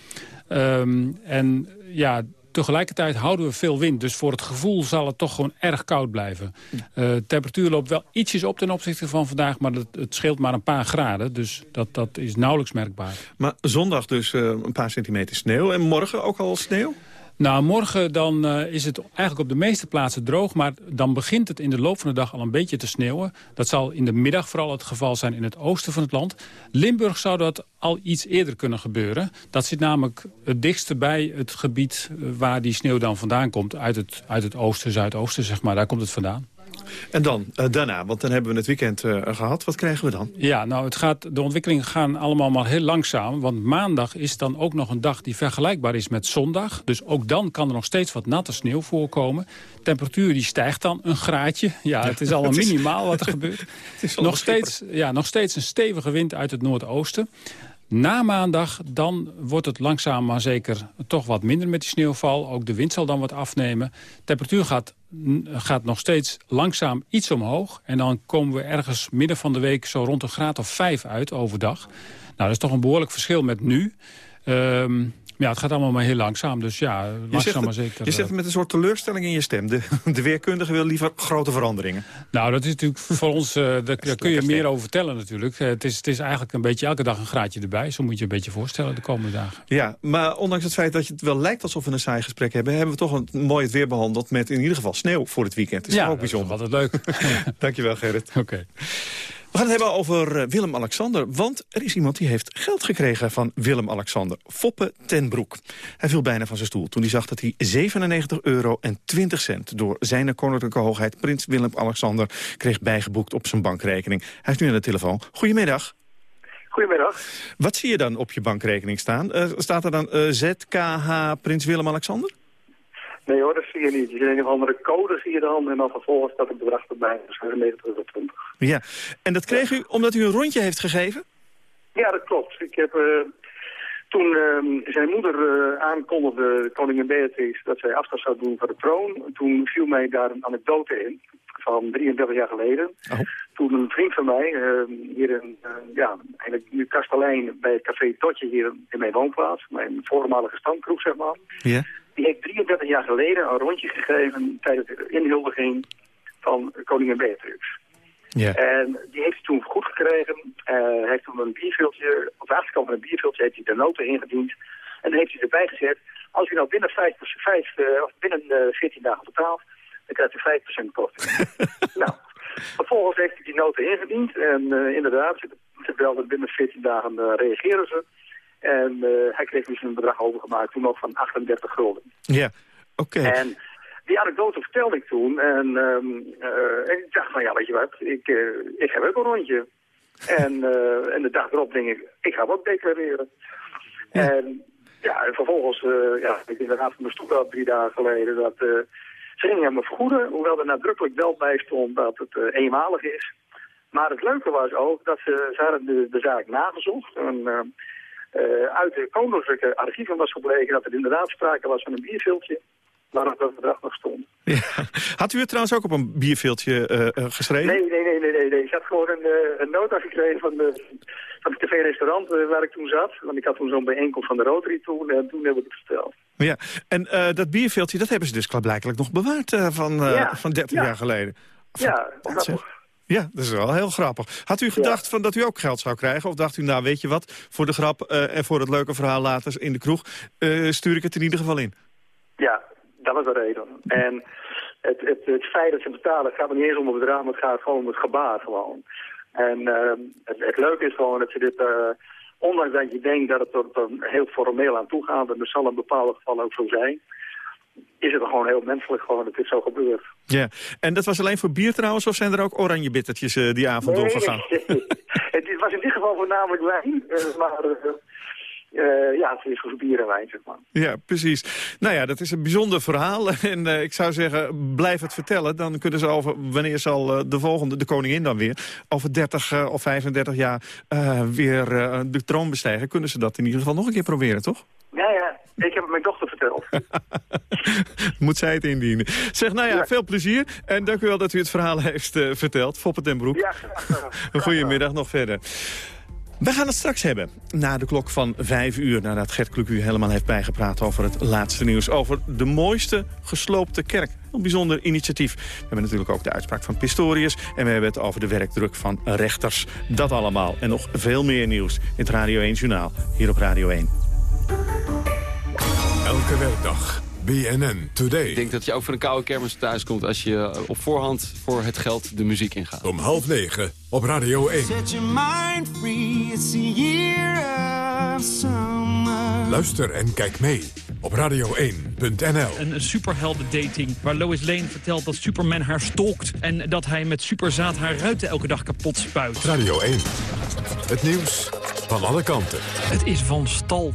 Ehm, en ja, tegelijkertijd houden we veel wind. Dus voor het gevoel zal het toch gewoon erg koud blijven. Uh, temperatuur loopt wel ietsjes op ten opzichte van vandaag... maar het, het, scheelt maar een paar graden. Dus dat, dat is nauwelijks merkbaar. Maar zondag dus uh, een paar centimeter sneeuw. En morgen ook al sneeuw? Nou, morgen dan uh, is het eigenlijk op de meeste plaatsen droog... maar dan begint het in de loop van de dag al een beetje te sneeuwen. Dat zal in de middag vooral het geval zijn in het oosten van het land. Limburg zou dat al iets eerder kunnen gebeuren. Dat zit namelijk het dichtste bij het gebied uh, waar die sneeuw dan vandaan komt. Uit het, uit het oosten, zuidoosten, zeg maar. Daar komt het vandaan. En dan, uh, daarna, want dan hebben we het weekend uh, gehad. Wat krijgen we dan? Ja, nou, het gaat, de ontwikkelingen gaan allemaal maar heel langzaam. Want maandag is dan ook nog een dag die vergelijkbaar is met zondag. Dus ook dan kan er nog steeds wat natte sneeuw voorkomen. Temperatuur die stijgt dan een graadje. Ja, het is al minimaal wat er gebeurt. nog, steeds, ja, nog steeds een stevige wind uit het noordoosten. Na maandag dan wordt het langzaam maar zeker toch wat minder met die sneeuwval. Ook de wind zal dan wat afnemen. Temperatuur gaat, gaat nog steeds langzaam iets omhoog. En dan komen we ergens midden van de week zo rond een graad of vijf uit overdag. Nou, dat is toch een behoorlijk verschil met nu. Um, ja, het gaat allemaal maar heel langzaam. Dus ja, langzaam maar zeker. Je zegt met een soort teleurstelling in je stem. De, de weerkundige wil liever grote veranderingen. Nou, dat is natuurlijk voor ons... Uh, daar, daar kun je meer over vertellen natuurlijk. Uh, het, is, het is eigenlijk een beetje elke dag een graadje erbij. Zo moet je een beetje voorstellen de komende dagen. Ja, maar ondanks het feit dat het wel lijkt alsof we een saai gesprek hebben... hebben we toch een mooi het weer behandeld met in ieder geval sneeuw voor het weekend. Is ja, ook bijzonder. dat is altijd leuk. Dankjewel, Gerrit. Oké. Okay. We gaan het hebben over eh, Willem-Alexander. Want er is iemand die heeft geld gekregen van Willem-Alexander. Foppe ten Broek. Hij viel bijna van zijn stoel toen hij zag dat hij 97 euro en 20 cent... door zijn koninklijke hoogheid prins Willem-Alexander... kreeg bijgeboekt op zijn bankrekening. Hij is nu aan de telefoon. Goedemiddag. Goedemiddag. Wat zie je dan op je bankrekening staan? Uh, staat er dan uh, ZKH Prins Willem-Alexander? Nee hoor, dat zie je niet. Je ziet een of andere code zie je dan en dan vervolgens staat het bedrag erbij. Dus 97,20 euro. Ja, en dat kreeg u omdat u een rondje heeft gegeven? Ja, dat klopt. Ik heb... Uh, toen uh, zijn moeder uh, aankondigde, koningin Beatrix, dat zij afstand zou doen van de troon... toen viel mij daar een anekdote in van 33 jaar geleden. Oh. Toen een vriend van mij, uh, hier in, uh, ja, eigenlijk nu kastelein bij het café Totje hier in mijn woonplaats, mijn voormalige standkroeg zeg maar. Ja. Die heeft 33 jaar geleden een rondje gegeven tijdens de inhuldiging van koningin Beatrix. Ja. En die heeft hij toen goed gekregen. Uh, hij heeft toen een bierviltje, of eigenlijk van een bierviltje, heeft hij de noten ingediend. En dan heeft hij erbij gezet, als u nou binnen, 5, 5, uh, of binnen uh, 14 dagen betaalt, dan krijgt u 5% korting. nou, vervolgens heeft hij die noten ingediend. En uh, inderdaad, terwijl binnen 14 dagen reageren ze. En uh, hij kreeg dus een bedrag overgemaakt, toen nog van 38 gulden. Ja, oké. Okay. En die anekdote vertelde ik toen. En, um, uh, en ik dacht van, ja, weet je wat, ik, uh, ik heb ook een rondje. en, en de dag erop denk ik, ik ga ook declareren. Ja. En ja, en vervolgens, ja, ik inderdaad van mijn stoel had drie dagen geleden, dat ze gingen me vergoeden, hoewel er nadrukkelijk wel bij stond dat het eenmalig is. Maar het leuke was ook dat ze, ze hadden de, de zaak nagezocht. En, uit de koninklijke archieven was gebleken dat er inderdaad sprake was van een bierviltje waarop dat bedrag nog stond. Ja. Had u het trouwens ook op een bierviltje uh, uh, geschreven? Nee, nee, nee, nee, nee, nee. Ik had gewoon een, een nota gekregen van, de, van het tv-restaurant waar ik toen zat. Want ik had toen zo'n bijeenkomst van de Rotary toen en toen heb ik het verteld. Ja, en dat bierviltje, dat hebben ze dus blijkbaar nog bewaard van, ja. van 30 ja. jaar geleden. Ja, grappig. Ja, dat is wel heel grappig. Had u gedacht ja. van dat u ook geld zou krijgen? Of dacht u, nou weet je wat, voor de grap uh, en voor het leuke verhaal later in de kroeg... Uh, stuur ik het in ieder geval in? Ja, dat was de reden. En het, het, het feit dat ze betalen gaat me niet eens om het bedrag, maar het gaat gewoon om het gebaar gewoon. En uh, het, het, leuke is gewoon dat ze dit, ondanks dat je denkt dat het er heel formeel aan toe gaat... en dat zal in bepaalde gevallen ook zo zijn is het gewoon heel menselijk gewoon dat dit zo gebeurt. Ja, en dat was alleen voor bier trouwens, of zijn er ook oranje bittertjes uh, die avond nee, doorgegaan? Het was in dit geval voornamelijk wijn, uh, maar uh, ja, het is voor bier en wijn, zeg maar. Ja, precies. Nou ja, dat is een bijzonder verhaal en ik zou zeggen, blijf het vertellen. Dan kunnen ze over, wanneer zal de volgende, de koningin dan weer, over 30 of 35 jaar weer de troon bestijgen, kunnen ze dat in ieder geval nog een keer proberen, toch? Ik heb het mijn dochter verteld. Moet zij het indienen. Zeg, nou ja, veel plezier. En dank u wel dat u het verhaal heeft uh, verteld. Foppe den Broek. Ja, graag. Een goedemiddag nog verder. We gaan het straks hebben, na de klok van vijf uur... nadat Gert Kluk u helemaal heeft bijgepraat over het laatste nieuws... over de mooiste gesloopte kerk. Een bijzonder initiatief. We hebben natuurlijk ook de uitspraak van Pistorius... en we hebben het over de werkdruk van rechters. Dat allemaal en nog veel meer nieuws in het Radio 1 Journaal, hier op Radio 1. Elke werkdag BNN Today. Ik denk dat je ook voor een koude kermis thuis komt... als je op voorhand voor het geld de muziek ingaat. Om half negen op Radio 1. Luister en kijk mee op radio1.nl. Een superhelden dating waar Lois Lane vertelt dat Superman haar stalkt... en dat hij met superzaad haar ruiten elke dag kapot spuit. Radio 1. Het nieuws van alle kanten. Het is van stal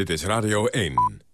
Dit is Radio 1.